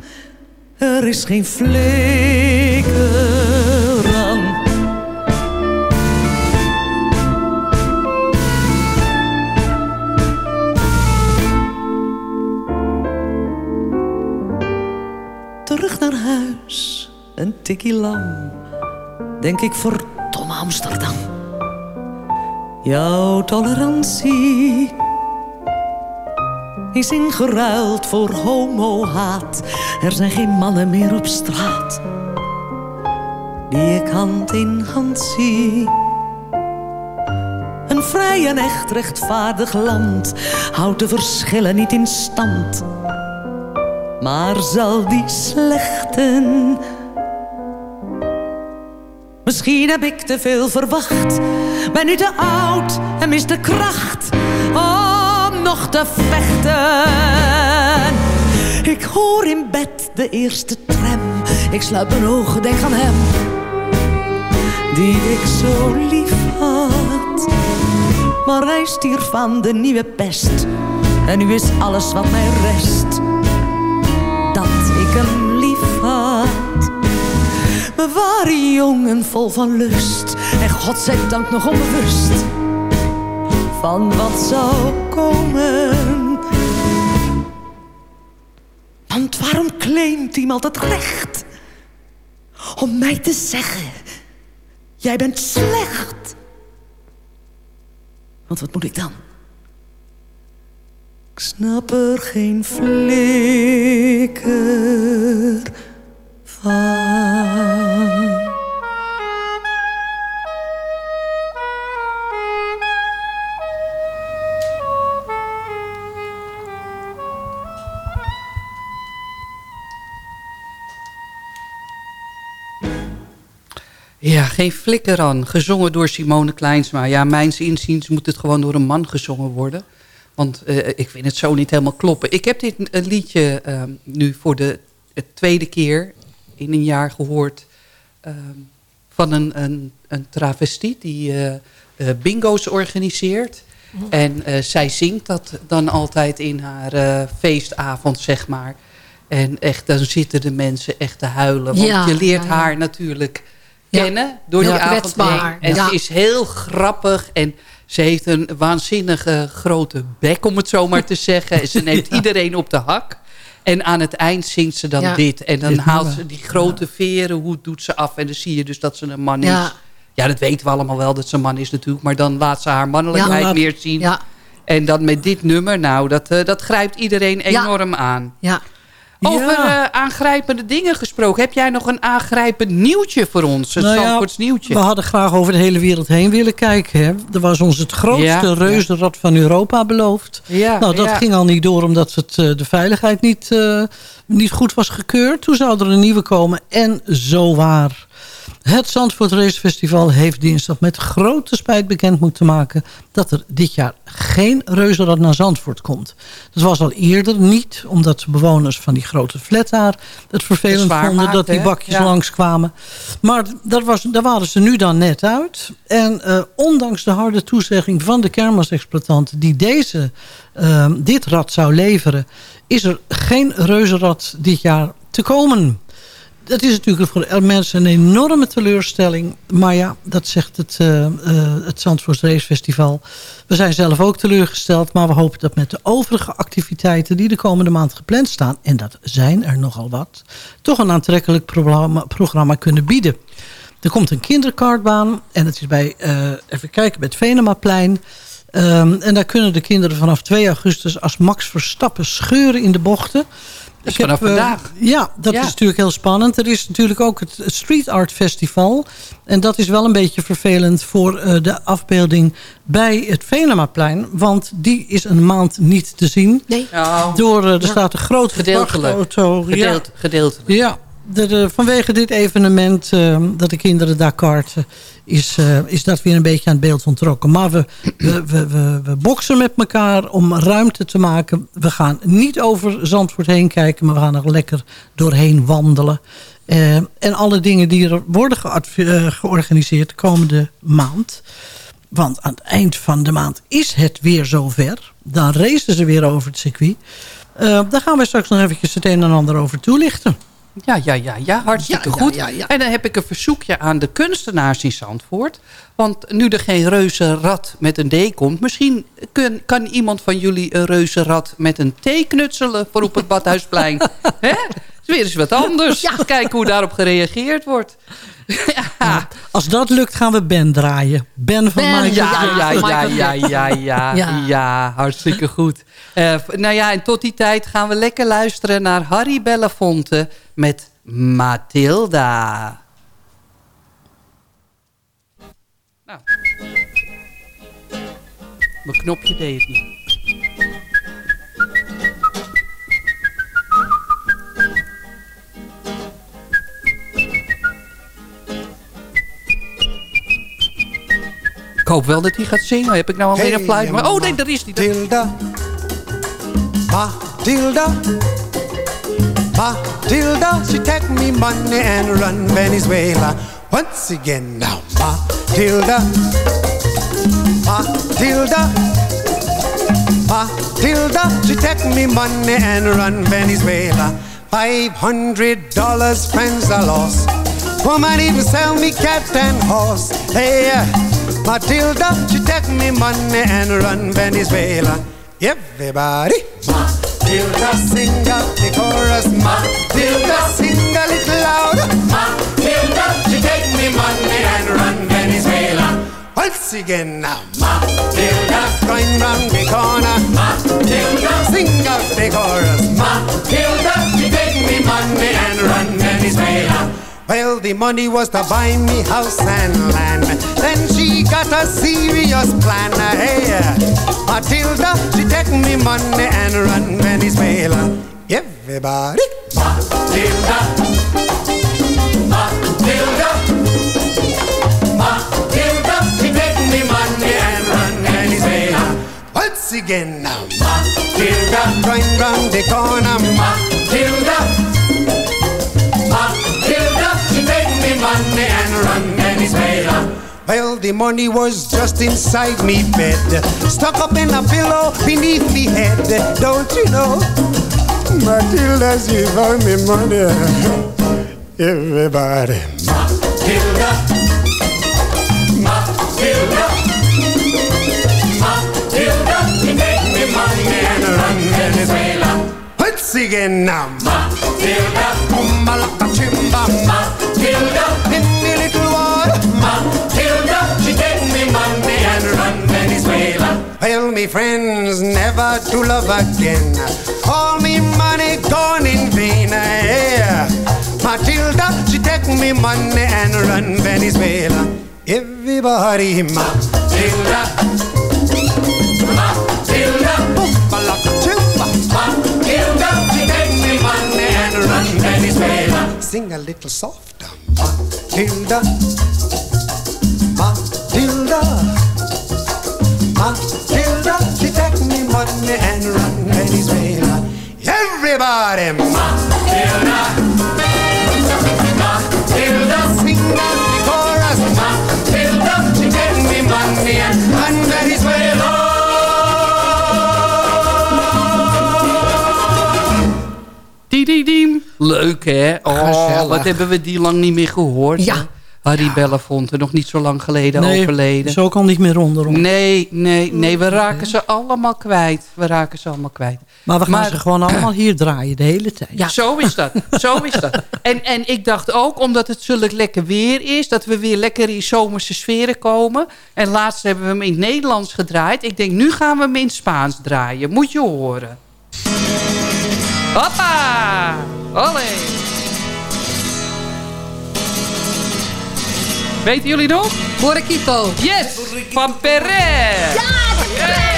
er is geen flikker tikkie lam. Denk ik verdomme Amsterdam. Jouw tolerantie is ingeruild voor homohaat. Er zijn geen mannen meer op straat die ik hand in hand zie. Een vrij en echt rechtvaardig land houdt de verschillen niet in stand. Maar zal die slechten... Misschien heb ik te veel verwacht. Ben nu te oud en mis de kracht om nog te vechten. Ik hoor in bed de eerste tram. Ik sluit mijn ogen, denk aan hem. Die ik zo lief had. Maar hij stierf van de nieuwe pest. En nu is alles wat mij rest. We waren jong en vol van lust. En godzijdank nog onbewust. Van wat zou komen. Want waarom claimt iemand het recht? Om mij te zeggen. Jij bent slecht. Want wat moet ik dan? Ik snap er geen flikker van. Ja, geen flikker aan. Gezongen door Simone Kleinsma. Ja, mijns inziens moet het gewoon door een man gezongen worden. Want eh, ik vind het zo niet helemaal kloppen. Ik heb dit een liedje uh, nu voor de tweede keer in een jaar gehoord... Uh, van een, een, een travestiet die uh, bingo's organiseert. Mm. En zij zingt dat dan altijd in haar feestavond, zeg maar. En echt, dan zitten de mensen echt te huilen. Want ja, je leert ja, ja. haar natuurlijk kennen door die avond. En Ja. ze is heel grappig en ze heeft een waanzinnige grote bek, om het zo maar te zeggen. En ze neemt iedereen op de hak. En aan het eind zingt ze dan Ja. dit. En dan Dit haalt ze die grote veren, hoe doet ze af. En dan zie je dus dat ze een man Ja. is. Ja, dat weten we allemaal wel, dat ze een man is natuurlijk. Maar dan laat ze haar mannelijkheid Ja, meer zien. Ja. En dan met dit nummer, nou, dat, eh, dat grijpt iedereen Ja. enorm aan. Ja. Over eh, aangrijpende dingen gesproken. Heb jij nog een aangrijpend nieuwtje voor ons? Het Nou ja, nieuwtje. We hadden graag over de hele wereld heen willen kijken. Hè. Er was ons het grootste Ja, reuzenrad van Europa beloofd. Nou, dat ging al niet door omdat het, eh, de veiligheid niet, eh, niet goed was gekeurd. Toen zou er een nieuwe komen. En zo waar. Het Zandvoort Race Festival heeft dinsdag met grote spijt bekend moeten maken... dat er dit jaar geen reuzenrad naar Zandvoort komt. Dat was al eerder niet, omdat de bewoners van die grote flat daar... het vervelend vonden dat die bakjes Ja. langskwamen. Maar daar, was, daar waren ze nu dan net uit. En eh, ondanks de harde toezegging van de kermisexploitant... die deze, eh, dit rad zou leveren... is er geen reuzenrad dit jaar te komen dat is natuurlijk voor mensen een enorme teleurstelling. Maar ja, dat zegt het, uh, uh, het. We zijn zelf ook teleurgesteld. Maar we hopen dat met de overige activiteiten die de komende maand gepland staan... en dat zijn er nogal wat... toch een aantrekkelijk programma, kunnen bieden. Er komt een kinderkartbaan. En het is bij, uh, even kijken, bij het Venemaplein... Um, en daar kunnen de kinderen vanaf 2 augustus als Max Verstappen scheuren in de bochten... Vanaf heb, uh, vandaag. Ja, dat Ja. is natuurlijk heel spannend. Er is natuurlijk ook het Street Art Festival. En dat is wel een beetje vervelend voor uh, de afbeelding bij het Venemaplein. Want die is een maand niet te zien. Nee. Nou, Door, uh, er Ja. staat een grote Gedeeltelijk. Gedeelt, Gedeeltelijk. Ja, vanwege dit evenement uh, dat de kinderen daar karten... Is, uh, is dat weer een beetje aan het beeld ontrokken. Maar we, we, we, we, we boksen met elkaar om ruimte te maken. We gaan niet over Zandvoort heen kijken... maar we gaan er lekker doorheen wandelen. Uh, en alle dingen die er worden georganiseerd komende maand... Want aan het eind van de maand is het weer zover. Dan racen ze weer over het circuit. Daar gaan we straks nog eventjes het een en ander over toelichten. Ja, ja, ja, ja, hartstikke Ja, goed. ja, ja. En dan heb ik een verzoekje aan de kunstenaars in Zandvoort. Want nu er geen reuzenrad met een D komt... misschien kun, kan iemand van jullie een reuzenrad met een T knutselen... voor op het Badhuisplein. Hè? is weer eens wat anders. Kijken hoe daarop gereageerd wordt. Ja. Als dat lukt gaan we Ben draaien. Ben van Ben, Michael ja, ja, ja, ja, ja, ja, ja, Ja. hartstikke goed. Eh, nou ja, en tot die tijd gaan we lekker luisteren naar Harry Belafonte met Matilda. Nou. Mijn knopje deed het niet. Hoop wel dat hij gaat zingen. Heb ik nou alweer een fluit? Maar, oh nee, daar is hij. Matilda. Matilda. Matilda, she take me money and run Venezuela. Once again now, Matilda. Matilda. Matilda, she take me money and run Venezuela. Five hundred dollars, friends I lost. Woman even sell me cat and horse. Hey, Matilda, she take me money and run Venezuela. Everybody, Matilda, sing out the chorus. Matilda, sing a little louder. Matilda, she take me money and run Venezuela. Once again now, Matilda, going round the corner. Matilda, sing out the chorus. Matilda, she take me money and run Venezuela. Well, the money was to buy me house and land. Then she got a serious plan. Hey, Matilda, she take me money and run Venezuela. Everybody, Matilda, Matilda, Matilda, she take me money and run Venezuela. Once again now, Matilda, going round the corner. Matilda. Money and run Venezuela. Well, the money was just inside me bed, stuck up in a pillow beneath me head. Don't you know? Matilda, she found me money. Everybody. Matilda. Matilda. Matilda, she take me money and run Venezuela. Once again now. Friends never to love again. All me money gone in vain. Yeah. Matilda, she take me money and run Venezuela. Everybody, Matilda. Matilda. Matilda, she take me money and run Venezuela. Sing a little softer. Matilda. Matilda. Matilda, she take me money and run Venezuela. Everybody, Matilda. Matilda, sing out the chorus. Matilda, she take me money and run Venezuela. Diem. Leuk, hè? Oh, Gezellig. wat hebben we die lang niet meer gehoord. Ja. Harry Belafonte, nog niet zo lang geleden Nee, overleden. ook al niet meer rondom. Nee, nee, nee, we raken ze allemaal kwijt. We raken ze allemaal kwijt. Maar we gaan ze gewoon allemaal hier draaien de hele tijd. Ja, zo is dat. Zo is dat. En, en ik dacht ook, omdat het zulk lekker weer is... dat we weer lekker in zomerse sferen komen. En laatst hebben we hem in het Nederlands gedraaid. Ik denk, nu gaan we hem in het Spaans draaien. Moet je horen. Hoppa! Olé! Weten jullie nog? Borrequito. Yes! Van Perret! Ja,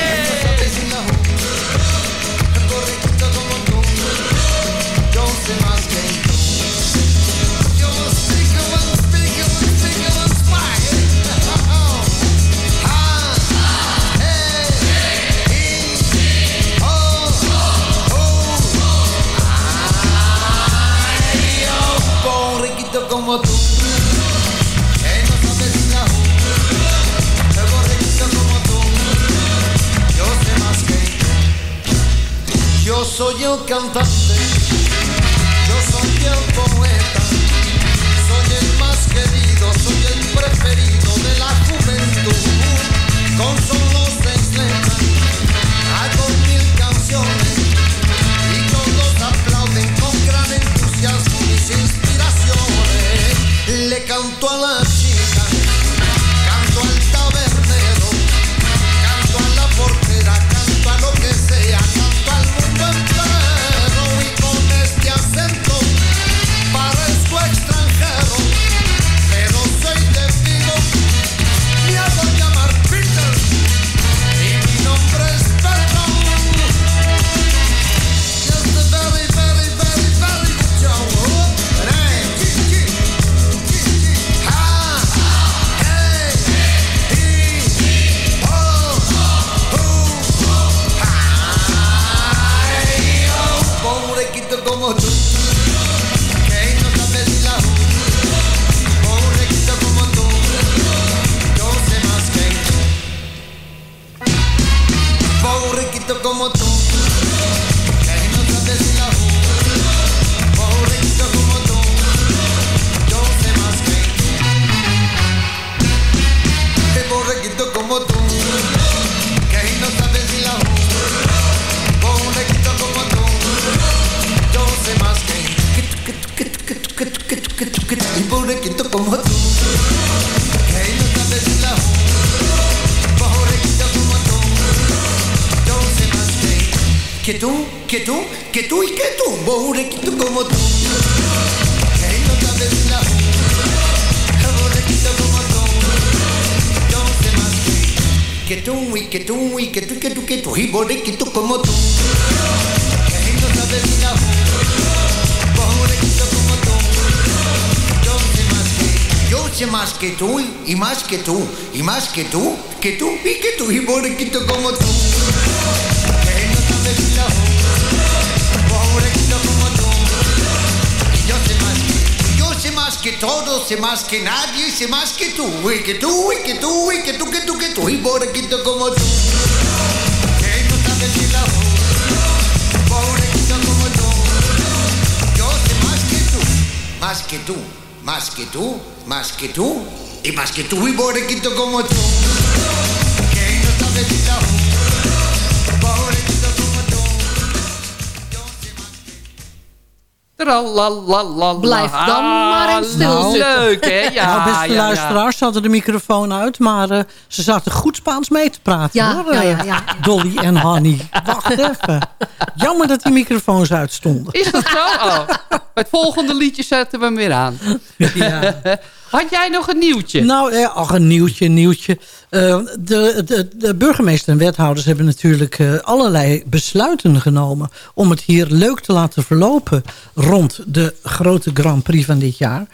will come back. Que tú, que tú y que tú, borreguito como tú, que no la como tú, yo que tú y que tú y que tú que tú que tú y como tú, que no la como tú, yo sé más que yo sé más que tú y más que tú y más que tú, que tú y que tú y borreguito como tú, que todo, sé más que nadie, sé más que tú, y que tú, y que tú, y que tú, que tú, que tú, y borreguito como tú. Que no sabes ni la como tú. Yo sé más que tú, más que tú, más que tú, más que tú, y más que tú, y borreguito como tú. Blijf dan maar in stil nou. Leuk, hè? Ja, nou, beste ja, ja. luisteraars, ze hadden de microfoon uit... maar eh, ze zaten goed Spaans mee te praten, Ja, hoor. ja, ja, eh, ja. Dolly en Hanny. Wacht even. Jammer dat die microfoons uitstonden. Is dat zo? Oh. Het volgende liedje zetten we hem weer aan. Ja. Had jij nog een nieuwtje? Nou, eh, ach, een nieuwtje, een nieuwtje. Eh, de, de, burgemeester en wethouders hebben natuurlijk eh, allerlei besluiten genomen... om het hier leuk te laten verlopen rond de grote Grand Prix van dit jaar.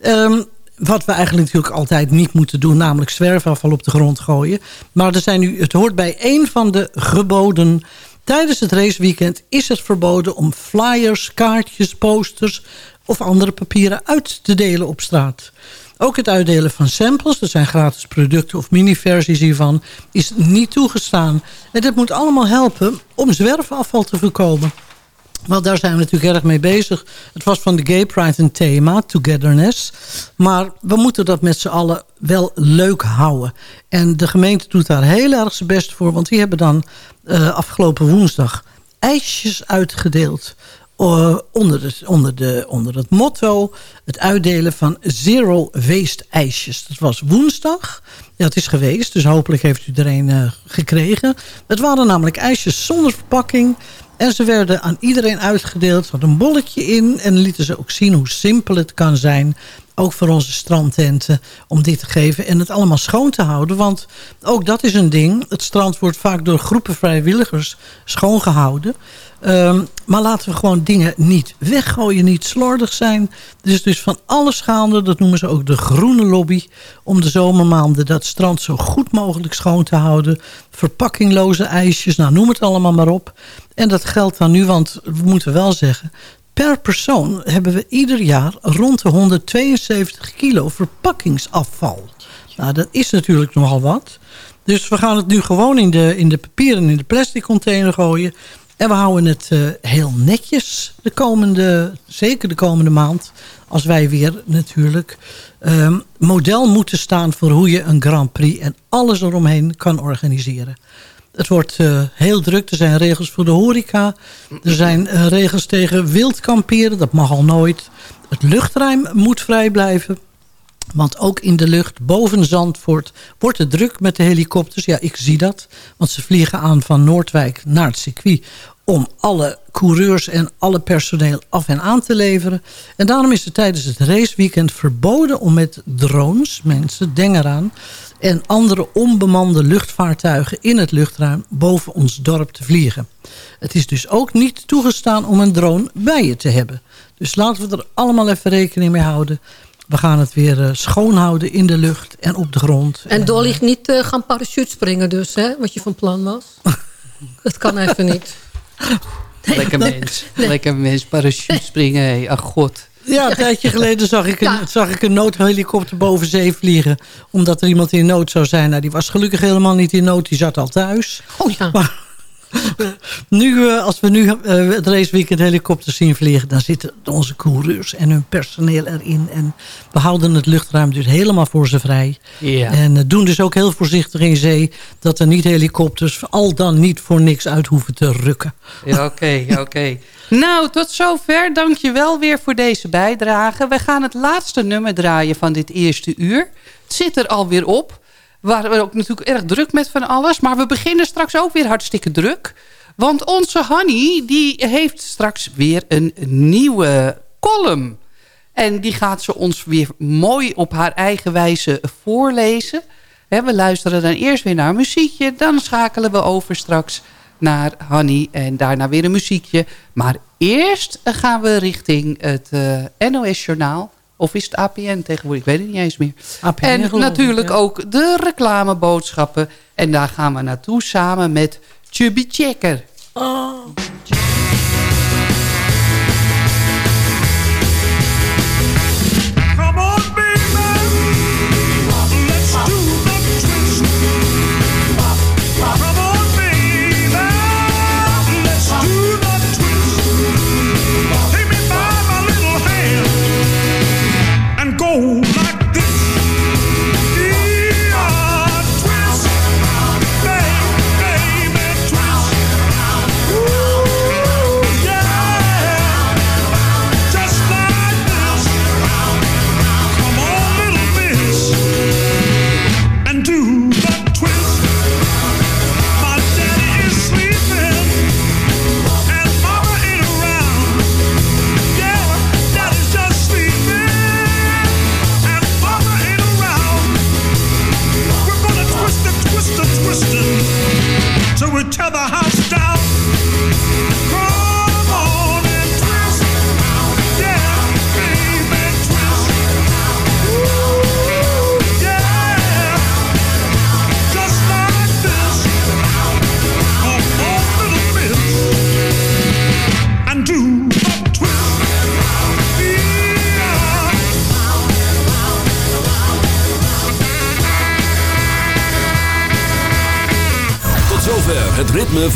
Ehm, wat we eigenlijk natuurlijk altijd niet moeten doen... namelijk zwerfafval op de grond gooien. Maar er zijn nu, het hoort bij één van de geboden... Tijdens het raceweekend is het verboden om flyers, kaartjes, posters of andere papieren uit te delen op straat. Ook het uitdelen van samples, dat zijn gratis producten of mini-versies hiervan, is niet toegestaan. En dit moet allemaal helpen om zwerfafval te voorkomen. Want daar zijn we natuurlijk erg mee bezig. Het was van de Gay Pride een thema, togetherness. Maar we moeten dat met z'n allen wel leuk houden. En de gemeente doet daar heel erg zijn best voor. Want die hebben dan uh, afgelopen woensdag ijsjes uitgedeeld. Uh, onder, de, onder, de, onder het motto het uitdelen van zero waste ijsjes. Dat was woensdag. Het is geweest, dus hopelijk heeft u er een uh, gekregen. Het waren namelijk ijsjes zonder verpakking. En ze werden aan iedereen uitgedeeld. Er had een bolletje in. En lieten ze ook zien hoe simpel het kan zijn. Ook voor onze strandtenten. Om dit te geven. En het allemaal schoon te houden. Want ook dat is een ding. Het strand wordt vaak door groepen vrijwilligers schoongehouden. Um, maar laten we gewoon dingen niet weggooien. Niet slordig zijn. Is dus van alles gaande. Dat noemen ze ook de groene lobby. Om de zomermaanden dat strand zo goed mogelijk schoon te houden. Verpakkingloze ijsjes. Nou, noem het allemaal maar op. En dat geldt dan nu, want we moeten wel zeggen... per persoon hebben we ieder jaar rond de 172 kilo verpakkingsafval. Nou, dat is natuurlijk nogal wat. Dus we gaan het nu gewoon in de, in de papieren in de plastic container gooien. En we houden het uh, heel netjes de komende, zeker de komende maand. Als wij weer natuurlijk um, model moeten staan voor hoe je een Grand Prix en alles eromheen kan organiseren. Het wordt uh, heel druk. Er zijn regels voor de horeca. Er zijn uh, regels tegen wild kamperen. Dat mag al nooit. Het luchtruim moet vrij blijven. Want ook in de lucht boven Zandvoort wordt het druk met de helikopters. Ja, ik zie dat. Want ze vliegen aan van Noordwijk naar het circuit... om alle coureurs en alle personeel af en aan te leveren. En daarom is het tijdens het raceweekend verboden om met drones... mensen, denk eraan en andere onbemande luchtvaartuigen in het luchtruim boven ons dorp te vliegen. Het is dus ook niet toegestaan om een drone bij je te hebben. Dus laten we er allemaal even rekening mee houden. We gaan het weer uh, schoonhouden in de lucht en op de grond. En Dolly niet uh, gaan parachute springen dus, hè? Wat je van plan was. dat kan even niet. Lekker mens. Nee. Lekker mens, parachute springen. Hey. Ach god. Ja, een tijdje geleden zag ik, een, ja. zag ik een noodhelikopter boven zee vliegen. Omdat er iemand in nood zou zijn. Nou, die was gelukkig helemaal niet in nood. Die zat al thuis. Oh ja. Maar, Nu, eh, als we nu eh, het raceweekend helikopters zien vliegen... dan zitten onze coureurs en hun personeel erin. En we houden het luchtruim dus helemaal voor ze vrij. Ja. En uh, doen dus ook heel voorzichtig in zee... dat er niet helikopters al dan niet voor niks uit hoeven te rukken. Ja, oké, oké. Nou, tot zover. Dank je wel weer voor deze bijdrage. We gaan het laatste nummer draaien van dit eerste uur. Het zit er alweer op. We waren ook natuurlijk erg druk met van alles. Maar we beginnen straks ook weer hartstikke druk. Want onze Hanny die heeft straks weer een nieuwe column. En die gaat ze ons weer mooi op haar eigen wijze voorlezen. We luisteren dan eerst weer naar een muziekje. Dan schakelen we over straks naar Hanny en daarna weer een muziekje. Maar eerst gaan we richting het uh, NOS-journaal. Of is het APN tegenwoordig? Ik weet het niet eens meer. APN, en natuurlijk ook de reclameboodschappen. En daar gaan we naartoe samen met Chubby Checker. Oh.